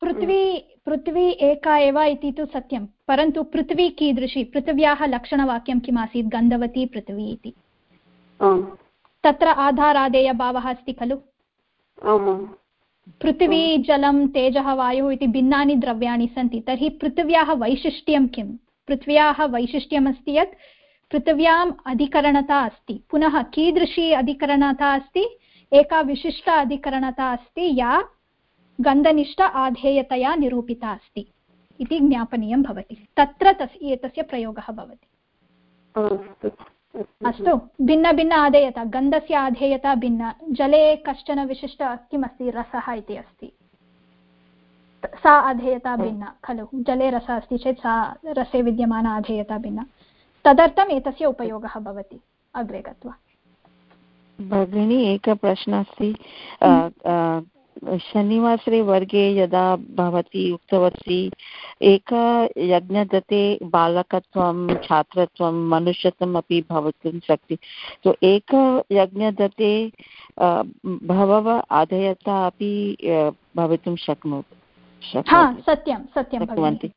A: पृथ्वी पृथ्वी एका एव इति तु सत्यं परन्तु पृथ्वी कीदृशी पृथिव्याः लक्षणवाक्यं किम् आसीत्? गन्धवती पृथ्वी इति। तत्र आधारादेयभावः अस्ति खलु? पृथिवी जलं तेजः वायुः इति भिन्नानि द्रव्याणि सन्ति तर्हि पृथिव्याः वैशिष्ट्यं किं? पृथिव्याः वैशिष्ट्यमस्ति यत् पृथिव्याम् अधिकरणता अस्ति। पुनः कीदृशी अधिकरणता अस्ति? एका विशिष्टा अधिकरणता अस्ति या गन्धनिष्ठ आधेयतया निरूपिता अस्ति इति ज्ञापनीयं भवति। तत्र तस् एतस्य प्रयोगः भवति। अस्तु। भिन्नभिन्न आधेयता गन्धस्य आधेयता भिन्ना जले कश्चन विशिष्ट किमस्ति रसः इति अस्ति। सा आधेयता भिन्ना खलु जले रसः अस्ति चेत् सा रसे विद्यमाना आधेयता भिन्ना। तदर्थम् एतस्य उपयोगः भवति अग्रे गत्वा।
F: भगिनी एकः प्रश्नः अस्ति। शनिवासरे वर्गे यदा भवती उक्तवती एक यज्ञदत्ते बालकत्वं छात्रत्वं मनुष्यत्वम् अपि भवितुं शक्ति। तो एक यज्ञदत्ते बहवः आधेयता अपि भवितुं शक्नोति।
A: सत्यं सत्यं
F: शक्नुवन्ति।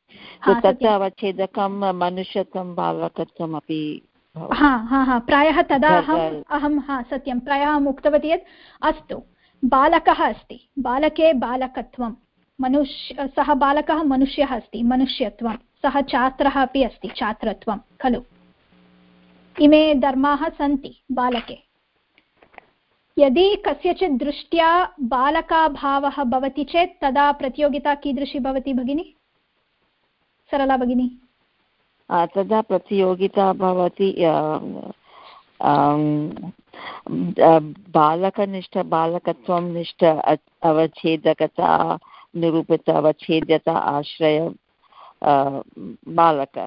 F: तत्र अवच्छेदकं मनुष्यत्वं बालकत्वम् अपि
A: हा हा हा प्रायः तदा अहम् अहं हा सत्यं. प्रायः अहम् उक्तवती यत् अस्तु बालकः अस्ति. बालके बालकत्वं. मनुष्य सः बालकः मनुष्यः अस्ति मनुष्यत्वं. सः छात्रः अपि अस्ति छात्रत्वं खलु. इमे धर्माः सन्ति बालके. यदि कस्यचित् दृष्ट्या बालकाभावः भवति चेत् तदा प्रतियोगिता कीदृशी भवति भगिनी? सरला भगिनी।
F: तदा प्रतियोगिता भवति बालकनिष्ठ बालकत्वं निष्ठ अवच्छेदकता निरूपित अवच्छेद्यता आश्रय बालक।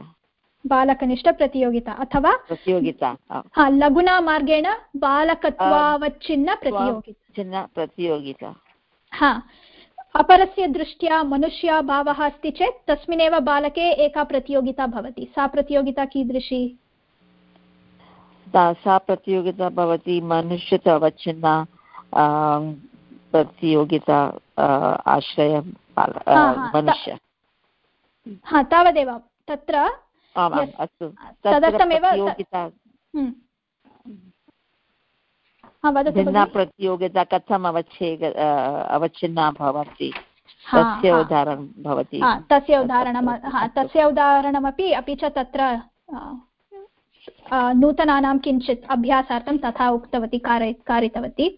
A: बालकनिष्ठप्रतियोगिता अथवा
F: प्रतियोगिता
A: हा लघुना मार्गेण बालकत्वावच्छिन्न प्रतियोगिता।
F: प्रतियोगिता।
A: हा अपरस्य दृष्ट्या मनुष्याभावः अस्ति चेत् तस्मिन्नेव बालके एका प्रतियोगिता भवति। सा प्रतियोगिता कीदृशी?
F: सा प्रतियोगिता भवति मनुष्यत अवच्छिन्ना प्रतियोगिता आश्रय मनुष्य।
A: हा तावदेव तत्र
F: अस्तु।
A: तदर्थमेव
F: भिन्ना प्रतियोगिता कथम् अवच्छेद अवच्छिन्ना भवति तस्य उदाहरणं भवति।
A: तस्य उदाहरणं तस्य उदाहरणमपि अपि च तत्र नूतनानां किञ्चित् अभ्यासार्थं तथा उक्तवती कार कारितवती।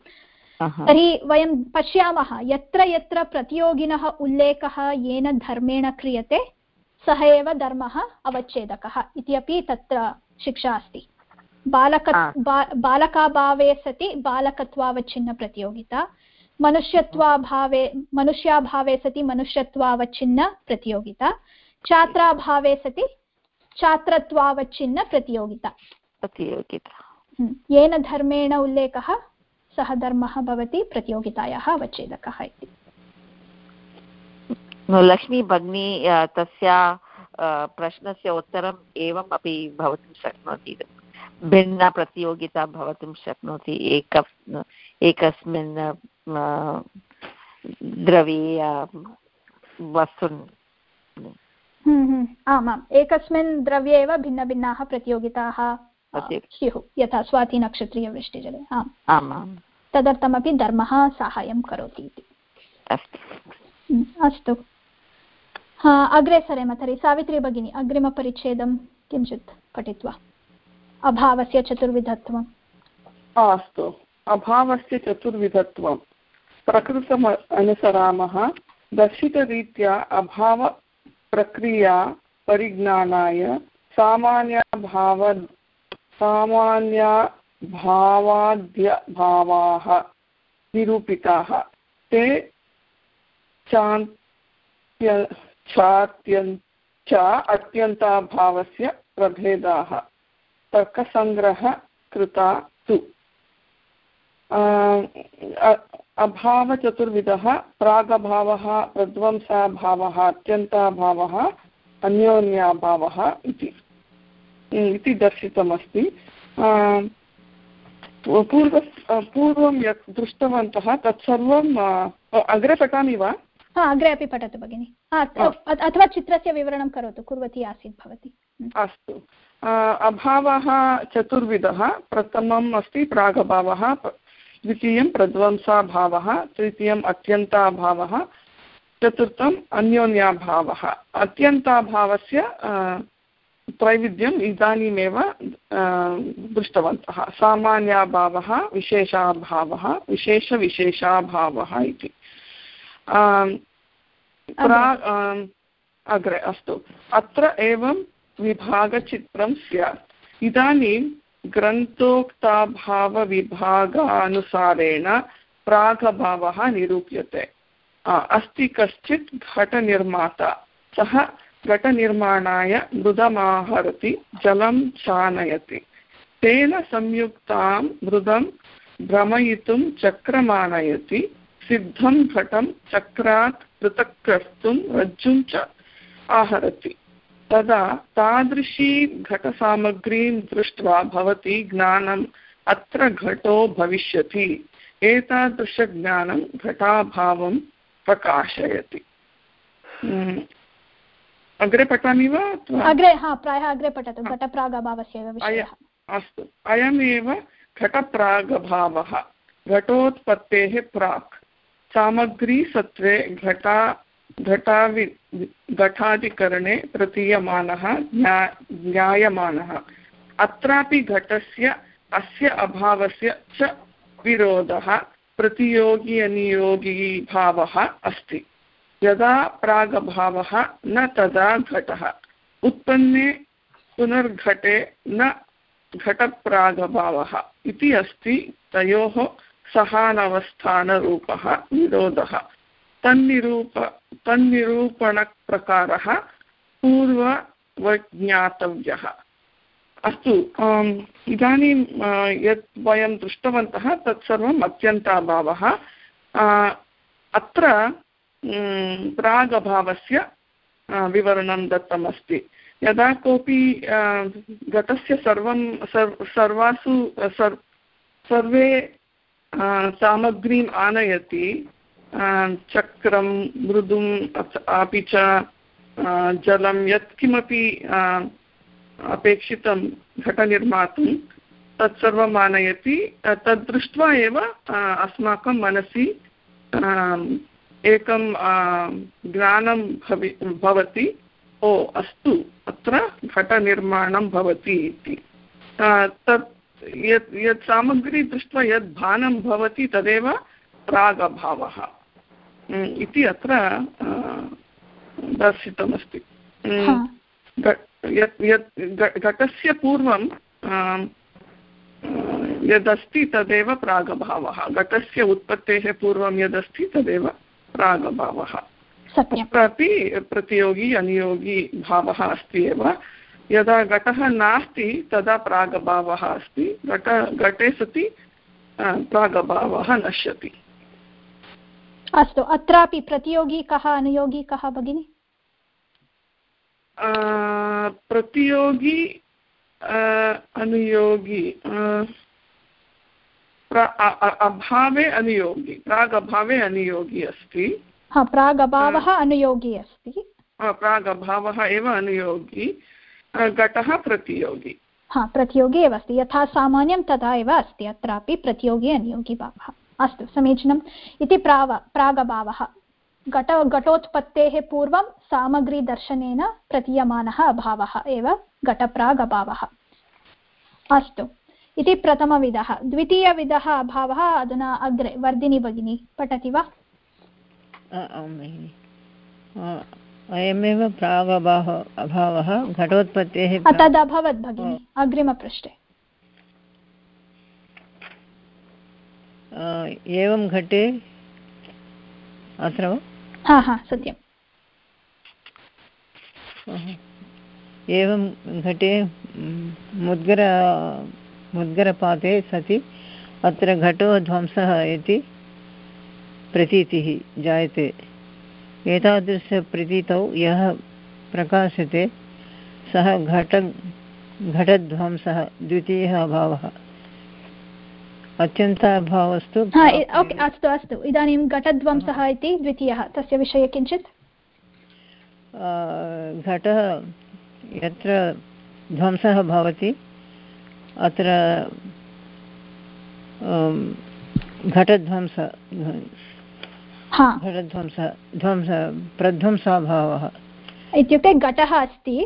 A: तर्हि वयं पश्यामः यत्र यत्र प्रतियोगिनः उल्लेखः येन धर्मेण क्रियते सः एव धर्मः अवच्छेदकः इति अपि तत्र शिक्षा अस्ति। बालक बालकाभावे सति बालकत्वावच्छिन्नप्रतियोगिता। मनुष्यत्वाभावे मनुष्याभावे सति मनुष्यत्वावच्छिन्नप्रतियोगिता। छात्राभावे सति छात्रत्वावच्छिन्नप्रतियोगिता।
F: प्रतियोगिता।
A: हम्म। येन धर्मेण उल्लेखः सः धर्मः भवति प्रतियोगितायाः अवच्छेदकः इति।
F: लक्ष्मी भगिनी तस्या प्रश्नस्य उत्तरम् एवम् अपि भवितुं शक्नोति भिन्नप्रतियोगिता भवितुं शक्नोति। एक एकस्मिन् द्रव्ये वस्तुन्।
A: हम्म, हम्म। आमाम्। एकस्मिन् द्रव्ये एव भिन्नभिन्नाः प्रतियोगिताः स्युः यथा स्वातिनक्षत्रीयवृष्टिजले आम्।
F: आमां
A: तदर्थमपि धर्मः साहाय्यं करोति इति।
F: अस्तु।
A: हम्म, अस्तु। हा अग्रे सरेम तर्हि। सावित्री भगिनी अग्रिमपरिच्छेदं किञ्चित् पठित्वा। अभावस्य चतुर्विधत्वम्।
K: अस्तु। अभावस्य चतुर्विधत्वं प्रकृतम् अनुसरामः। दर्शितरीत्या अभावप्रक्रिया परिज्ञानाय सामान्यभाव सामान्यभावाद्यभावाः निरूपिताः। ते चान्त्य चात्यन् च अत्यन्ताभावस्य प्रभेदाः। तर्कसङ्ग्रह कृता तु अभावचतुर्विधः प्रागभावः प्रध्वंसाभावः अत्यन्ताभावः अन्योन्याभावः इति। इति दर्शितमस्ति। पूर्व पूर्वं यत् दृष्टवन्तः तत्सर्वं अग्रे पठामि वा?
A: हा अग्रे अपि पठतु भगिनि। अथवा चित्रस्य विवरणं करोतु कुर्वती आसीत् भवती।
K: अस्तु। अभावः चतुर्विधः प्रथमम् अस्ति प्रागभावः द्वितीयं प्रध्वंसाभावः तृतीयम् अत्यन्ताभावः चतुर्थम् अन्योन्याभावः। अत्यन्ताभावस्य त्रैविध्यम् इदानीमेव दृष्टवन्तः। सामान्याभावः विशेषाभावः विशेषविशेषाभावः इति। अग्रे। अस्तु। अत्र एवं विभागचित्रं स्यात्। इदानीं ग्रन्थोक्ताभावविभागानुसारेण प्रागभावः निरूप्यते। अस्ति कश्चित् घटनिर्माता। सः घटनिर्माणाय मृदमाहरति, जलं चानयति। तेन संयुक्तां मृदं भ्रमयितुं चक्रमानयति, सिद्धं घटं चक्रात् पृथक् कर्तुं रज्जुं च आहरति। तदा तादृशी घटसामग्रीं दृष्ट्वा भवती ज्ञानम् अत्र घटो भविष्यति। एतादृशज्ञानं घटाभावं प्रकाशयति। अग्रे पठामि वा
A: अग्रे हा प्रायः अग्रे पठतु। घटप्रागभावस्य एव
K: अस्तु। अयमेव घटप्रागभावः। घटोत्पत्तेः प्राक्। सामग्रीसत्त्वे घटा घटावि घटाधिकरणे प्रतीयमानः, ज्ञा, ज्ञायमानः। अत्रापि घटस्य, अस्य अभावस्य च विरोधः प्रतियोगी अनियोगीभावः अस्ति। यदा प्रागभावः, न तदा घटः। उत्पन्ने पुनर्घटे, न घटप्रागभावः इति अस्ति तयोः सहानवस्थानरूपः विरोधः। तन्निरूप तन्निरूपणप्रकारः पूर्ववज्ञातव्यः। अस्तु इदानीं यत् वयं दृष्टवन्तः तत्सर्वम् अत्यन्ताभावः। अत्र प्रागभावस्य विवरणं दत्तमस्ति। यदा कोऽपि घटस्य सर्वं सर्वासु सर्वे सामग्रीम् आनयति चक्रं मृदुम् अपि च जलं यत्किमपि अपेक्षितं घटनिर्मातुं तत्सर्वम् आनयति तद्दृष्ट्वा एव अस्माकं मनसि एकं ज्ञानं भवि, भवति। ओ, अस्तु, अत्र घटनिर्माणं भवति इति। तत्, यत् यत् सामग्री दृष्ट्वा यद् भवति तदेव प्रागभावः इति अत्र दर्शितमस्ति। यत् यत् घटस्य पूर्वं यदस्ति तदेव प्रागभावः। घटस्य उत्पत्तेः पूर्वं यदस्ति तदेव प्रागभावः। तत्रापि प्रतियोगी अनियोगी भावः अस्ति एव। यदा घटः नास्ति तदा प्रागभावः अस्ति। घट घटे सति प्रागभावः नश्यति।
A: अस्तु अत्रापि प्रतियोगी कः अनुयोगी कः भगिनि
K: प्रतियोगी अनुयोगी अभावे अनुयोगी प्रागभावे अनुयोगी अस्ति।
A: प्रागभावः अनुयोगी अस्ति।
K: प्रागभावः एव अनुयोगी घटः प्रतियोगी।
A: हा प्रतियोगी एव अस्ति। यथा सामान्यं तथा एव अस्ति। अत्रापि प्रतियोगी अनुयोगी भावः। अस्तु समीचीनम्। इति प्राव प्रागभावः। घट घटोत्पत्तेः पूर्वं सामग्रीदर्शनेन प्रतीयमानः अभावः एव घटप्रागभावः। अस्तु इति प्रथमविधः। द्वितीयविधः अभावः अधुना अग्रे। वर्धिनी भगिनी पठति वा?
H: अयमेव प्रागभावः अभावः घटोत्पत्तेः
A: तदभवत् भगिनि। अग्रिमपृष्ठे।
H: एवं घटे अत्र वा
A: हा हा सत्यम्।
H: एवं घटे मुद्गर मुद्गरपाते सति अत्र घटो ध्वंसः इति प्रतीतिः जायते। एतादृशप्रतीतौ यः प्रकाशते सः घट घटध्वंसः द्वितीयः अभावः अत्यन्ताभावस्तु
A: ओके अस्तु अस्तु। इदानीं घटध्वंसः इति द्वितीयः। तस्य विषये किञ्चित्?
H: घटः यत्र ध्वंसः भवति अत्र घटध्वंस घटध्वंसः ध्वंस प्रध्वंसाभावः।
A: इत्युक्ते घटः अस्ति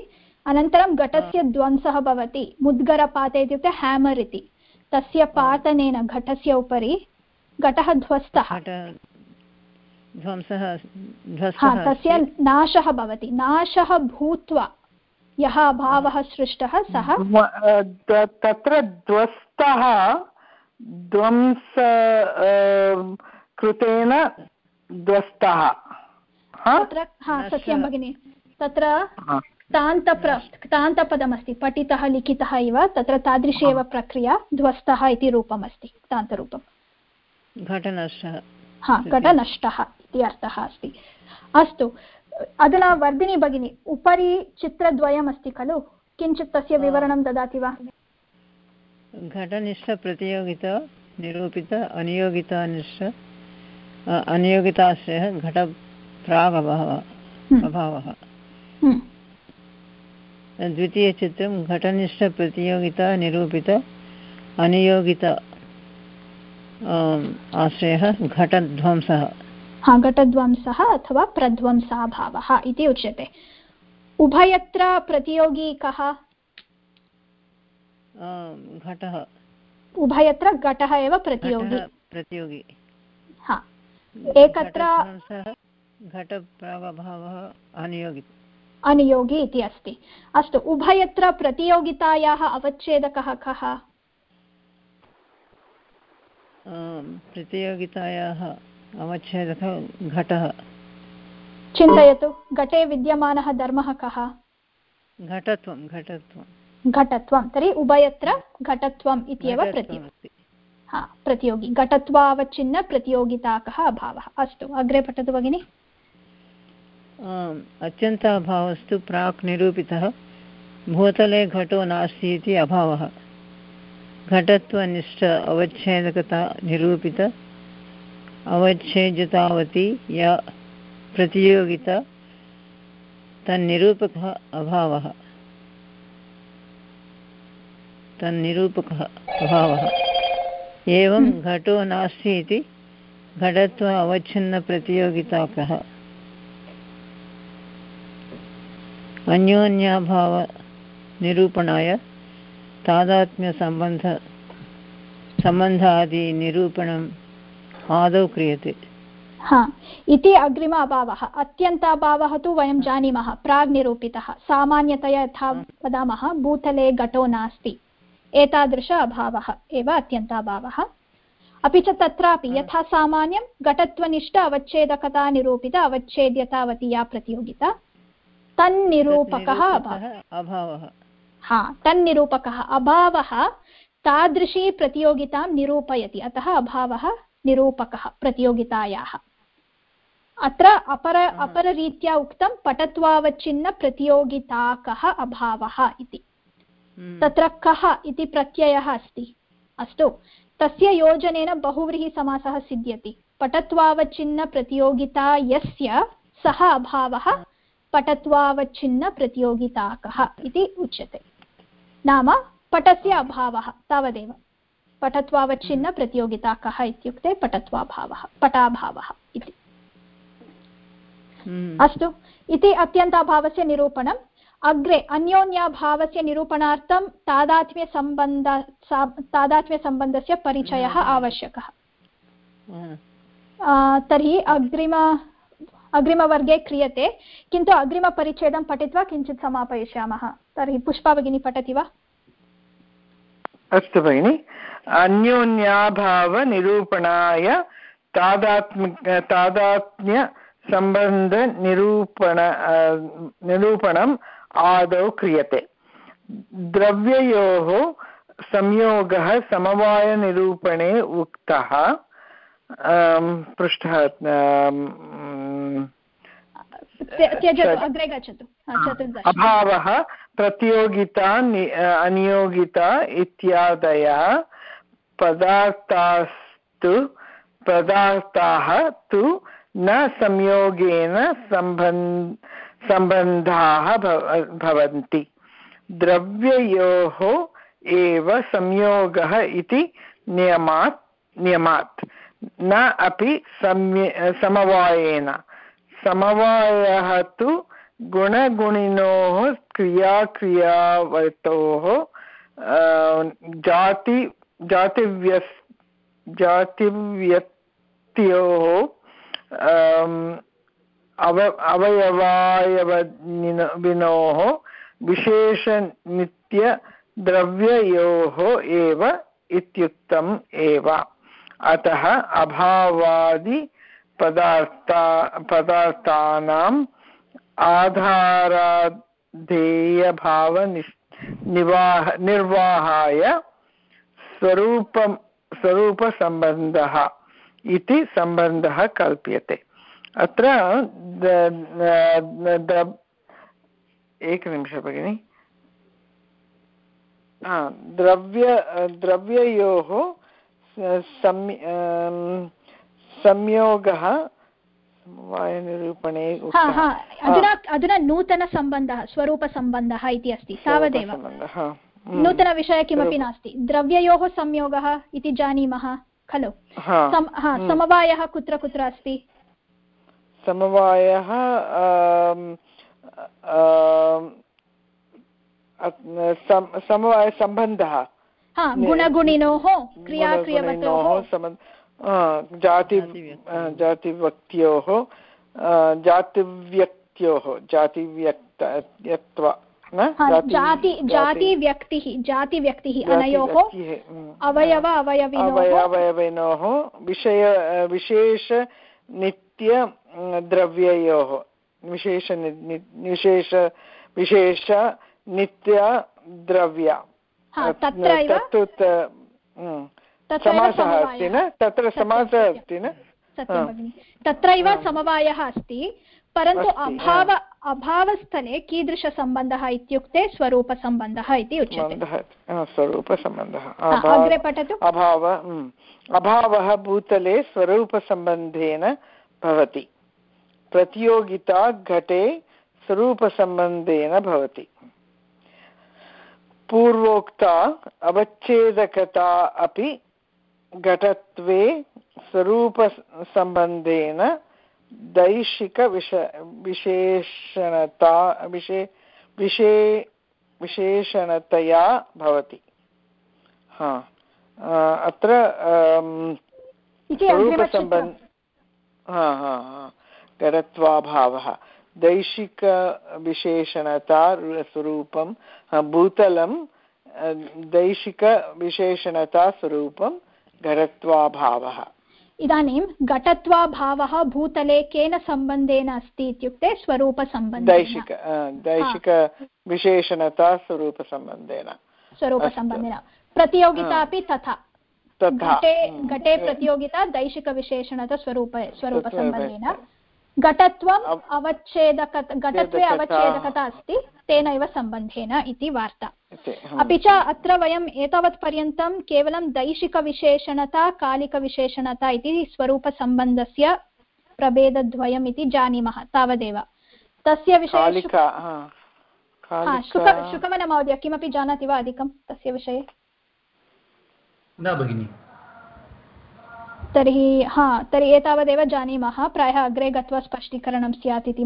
A: अनन्तरं घटस्य ध्वंसः भवति मुद्गरपाते इत्युक्ते हेमर् इति। तस्य पातनेन घटस्य उपरि घटः ध्वस्तः। तस्य नाशः भवति। नाशः भूत्वा यः अभावः सृष्टः सः?
C: तत्र ध्वस्तः ध्वंस कृतेन ध्वस्तः।
A: तत्र हा सत्यं भगिनि। तत्र क्तान्तप्र क्तान्तपदमस्ति पठितः लिखितः इव तत्र तादृशी एव प्रक्रिया ध्वस्तः इति रूपमस्ति क्तान्तरूपं
H: घटनष्टः।
A: हा घटनष्टः इति अर्थः अस्ति। अस्तु अधुना वर्धिनी भगिनी उपरि चित्रद्वयमस्ति खलु? किञ्चित् तस्य विवरणं ददाति वा?
H: घटनिष्ठप्रतियोगिता निरूपित अनियोगितानिष्ठ अनियोगिताश्रयः घटप्रागभावः
A: हम्म।
H: अभावः।
A: हम्म।
H: द्वितीयचित्रं घटनिष्ठप्रतियोगिता निरूपित अनियोगित आश्रयः घटध्वंसः।
A: हा घटध्वंसः अथवा प्रध्वंसाभावः इति उच्यते। उभयत्र प्रतियोगी कः?
H: घटः।
A: उभयत्र घटः एव प्रतियोगी।
H: प्रतियोगी।
A: हा। एकत्र
H: घटप्रागभावः अनियोगित।
A: अनियोगी इति अस्ति। अस्तु उभयत्र प्रतियोगितायाः अवच्छेदकः कः?
H: प्रतियोगितायाः अवच्छेदकः घटः।
A: चिन्तयतु घटे विद्यमानः धर्मः कः?
H: घटत्वं घटत्वं।
A: घटत्वं तर्हि उभयत्र घटत्वम् इत्येव प्रति हा प्रतियोगी घटत्वावच्छिन्न प्रतियोगिताकः अभावः? अस्तु अग्रे पठतु भगिनि।
H: अत्यन्ताभावस्तु प्राक् निरूपितः भूतले घटो नास्ति इति अभावः। घटत्वनिष्ठ अवच्छेदकता निरूपित अवच्छेद्यतावती या प्रतियोगिता तन्निरूपकः अभावः। तन्निरूपकः अभावः। एवं घटो नास्ति इति घटत्व अवच्छिन्नप्रतियोगिताकः अन्योन्याभावनिरूपणाय तादात्म्यसम्बन्ध सम्बन्धादिनिरूपणम् आदौ क्रियते।
A: हा इति अग्रिम अभावः। अत्यन्ताभावः तु वयं जानीमः प्राग् निरूपितः। सामान्यतया यथा वदामः भूतले घटो नास्ति। एतादृश अभावः एव अत्यन्ताभावः अपि च तत्रापि यथा सामान्यं घटत्वनिष्ठ अवच्छेदकता निरूपित अवच्छेद्यतावती या प्रतियोगिता। तन्निरूपकः
H: अभावः
A: हा तन्निरूपकः अभावः तादृशी प्रतियोगितां निरूपयति अतः अभावः निरूपकः प्रतियोगितायाः अत्र अपर अपररीत्या उक्तं पटत्वावच्छिन्नप्रतियोगिताकः अभावः इति
H: हम्म।
A: तत्र कः इति प्रत्ययः अस्ति अस्तु तस्य योजनेन बहुव्रीहिसमासः सिद्ध्यति पटत्वावच्छिन्नप्रतियोगिता यस्य सः अभावः पटत्वावच्छिन्नप्रतियोगिताकः इति उच्यते। नाम पटस्य अभावः तावदेव। पटत्वावच्छिन्नप्रतियोगिता कः इत्युक्ते पटत्वाभावः पटाभावः इति।
H: हम्म।
A: अस्तु इति अत्यन्ताभावस्य निरूपणम्। अग्रे अन्योन्याभावस्य निरूपणार्थं तादात्म्यसम्बन्ध तादात्म्यसम्बन्धस्य परिचयः आवश्यकः। तर्हि अग्रिम अग्रिमवर्गे क्रियते किन्तु अग्रिमपरिच्छेदं पठित्वा किञ्चित् समापयिष्यामः। तर्हि पुष्पा भगिनी पठति वा?
C: अस्तु भगिनि। अन्योन्याभावनिरूपणाय तादात्मिक तादात्म्यसम्बन्धनिरूपण निरूपणम् आदौ क्रियते। द्रव्ययोः संयोगः समवायनिरूपणे उक्तः। पृष्ठः
A: अग्रे गच्छतु। चतुर्दश
C: अभावः प्रतियोगिता अनियोगिता इत्यादयः पदार्थास्तु पदार्थाः तु न संयोगेन सम्बन् सम्बन्धाः भवन्ति। द्रव्ययोः एव संयोगः इति नियमात् नियमात्। न अपि सम्य समवायेन। समवायः तु गुणगुणिनोः क्रियाक्रियावतोः जाति जातिव्यस् जातिव्यक्त्योः अव अवयवायविनोः विशेषनित्यद्रव्ययोः एव इत्युक्तम् एव। अतः पदार्थानाम् आधाराधेयभावनिस् निवाह निर्वाहाय स्वरूपं स्वरूपसम्बन्धः इति सम्बन्धः कल्प्यते। अत्र एकनिमिष भगिनि। द्रव्य द्रव्ययोः संयोगः समवायनिरूपणे
A: अधुना अधुना नूतनसम्बन्धः स्वरूपसम्बन्धः इति अस्ति तावदेव। नूतनविषयः किमपि नास्ति। द्रव्ययोः संयोगः इति जानीमः खलु? समवायः कुत्र कुत्र अस्ति?
C: समवायः समवायसम्बन्धः।
A: गुणगुणिनोः क्रियाक्रियवतोः।
C: जाति जातिव्यक्त्योः। जातिव्यक्त्योः जातिव्यक्तत्व
A: जाति जातिव्यक्तिः जातिव्यक्तिः अनयोः अवयव
C: अवयविनोः। विषय विशेषनित्य द्रव्ययोः। विशेष विशेष विशेष नित्यद्रव्य तत्तु समासः अस्ति न? तत्र समासः अस्ति न?
A: तत्रैव समवायः अस्ति परन्तु अभाव अभावस्थले कीदृशसम्बन्धः इत्युक्ते स्वरूपसम्बन्धः इति उच्यते।
C: स्वरूपसम्बन्धः।
A: अग्रे पठतु।
C: अभाव अभावः भूतले स्वरूपसम्बन्धेन भवति। प्रतियोगिता घटे स्वरूपसम्बन्धेन भवति। पूर्वोक्ता अवच्छेदकता अपि घटत्वे स्वरूपसम्बन्धेन दैशिकविश विशेषणता विशे विशे विशेषणतया भवति। हा। अत्र स्वरूपसम्बन्ध हा हा हा। घटत्वाभावः। दैशिकविशेषणता स्वरूपं भूतलं दैशिकविशेषणतास्वरूपं घटत्वाभावः।
A: इदानीं घटत्वाभावः भूतले केन सम्बन्धेन अस्ति इत्युक्ते स्वरूपसम्बन्धेन।
C: दैशिक दैशिकविशेषणता स्वरूपसम्बन्धेन
A: स्वरूपसम्बन्धेन। प्रतियोगिता अपि तथा।
C: तथा।
A: घटे घटे प्रतियोगिता दैशिकविशेषणता स्वरूप। स्वरूपसम्बन्धेन। घटत्वम् अवच्छेदक घटत्वे अवच्छेदकता अस्ति तेनैव सम्बन्धेन इति वार्ता। अपि च अत्र वयम् एतावत्पर्यन्तं केवलं दैशिकविशेषणता कालिकविशेषणता इति स्वरूपसम्बन्धस्य प्रभेदद्वयम् इति जानीमः तावदेव। तस्य विषये शुकवनमहोदय किमपि जानाति वा अधिकं तस्य विषये?
E: न भगिनि।
A: तर्हि हा तर्हि एतावदेव जानीमः प्रायः अग्रे गत्वा स्पष्टीकरणं स्यात् इति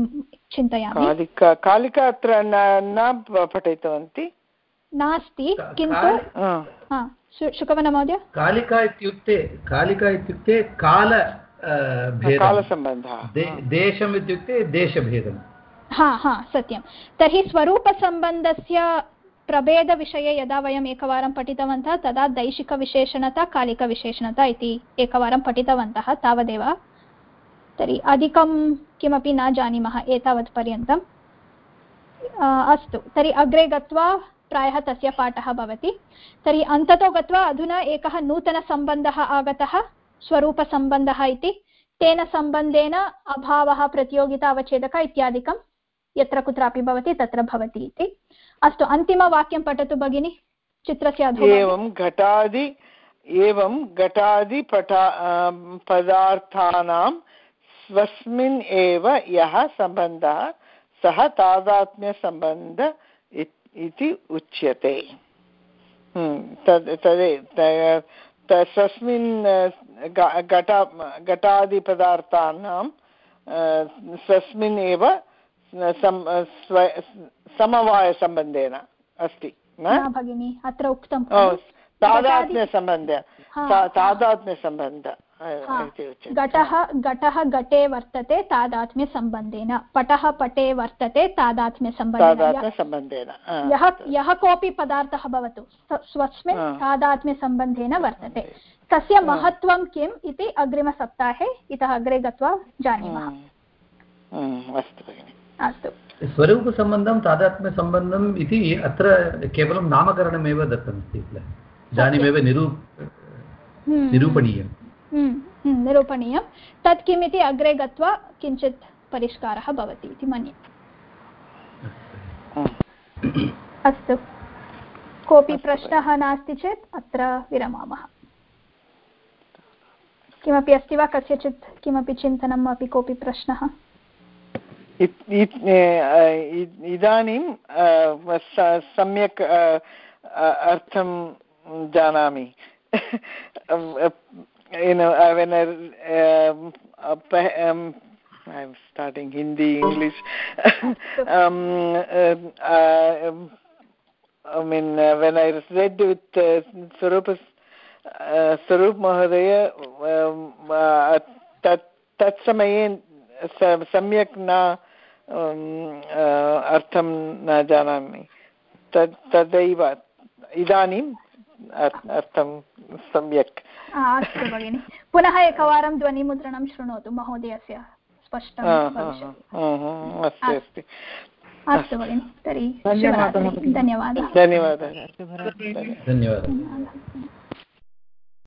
A: चिन्तयामि।
C: कालिका कालिका अत्र न पठितवन्ति?
A: नास्ति किन्तु शुकवनमहोदय
E: कालिका इत्युक्ते कालिका इत्युक्ते काल
C: कालसम्बन्धः।
E: देशम् इत्युक्ते देशभेदं।
A: हा हा सत्यं। तर्हि स्वरूपसम्बन्धस्य प्रभेदविषये यदा वयम् एकवारं पठितवन्तः, तदा दैशिकविशेषणता, कालिकविशेषणता इति एकवारं पठितवन्तः तावदेव। तर्हि अधिकं किमपि न जानीमः एतावत्पर्यन्तम् अस्तु। तर्हि अग्रे गत्वा प्रायः तस्य पाठः भवति। तर्हि अन्ततो गत्वा अधुना एकः नूतनसम्बन्धः आगतः, स्वरूपसम्बन्धः इति। तेन सम्बन्धेन अभावः, प्रतियोगिता अवच्छेदक इत्यादिकं यत्र कुत्रापि भवति तत्र भवति इति। अस्तु अन्तिमवाक्यं पठतु भगिनि, चित्रस्य
C: एवं घटादि, एवं घटादिपटा पदार्थानां स्वस्मिन् एव यः सम्बन्धः, सः तादात्म्यसम्बन्ध इति उच्यते। तद् तद् स्वस्मिन् घट घटादिपदार्थानां स्वस्मिन् एव समवायसम्बन्धेन अस्ति
A: भगिनि अत्र उक्तं
C: तादात्म्यसम्बन्ध तादात्म्यसम्बन्ध
A: घटः घटः घटे वर्तते तादात्म्यसम्बन्धेन पटः पटे वर्तते तादात्म्यसम्बन्धेन यः यः कोऽपि पदार्थः भवतु स्वस्मिन् तादात्म्यसम्बन्धेन वर्तते। तस्य महत्त्वं किम् इति अग्रिमसप्ताहे इतः अग्रे गत्वा जानीमः।
C: अस्तु भगिनि।
A: अस्तु।
E: स्वरूपसम्बन्धं तादात्म्यसम्बन्धम् इति अत्र केवलं नामकरणमेव दत्तमस्ति किल। इदानीमेव निरू निरूपणीयं
A: निरूपणीयं तत् किम् इति अग्रे गत्वा किञ्चित् परिष्कारः भवति इति मन्ये। अस्तु। कोऽपि प्रश्नः नास्ति चेत् अत्र विरमामः। किमपि अस्ति वा कस्यचित्? किमपि चिन्तनम् अपि कोऽपि प्रश्नः?
C: इदानीं सम्यक् अर्थं जानामि you know uh, when I uh, um, I'm starting Hindi English um, uh, uh, I mean uh, when I read with uh, Sarup uh, Sarup Mahadaya um, uh, tat तत्समये सम्यक् न अर्थं न जानामि तद् तदैव इदानीम् अर्थं सम्यक्
A: अस्तु भगिनि पुनः एकवारं ध्वनिमुद्रणं शृणोतु महोदयस्य स्पष्टं
C: अस्ति अस्ति
A: अस्तु भगिनि तर्हि धन्यवादः
C: धन्यवादः
E: धन्यवादः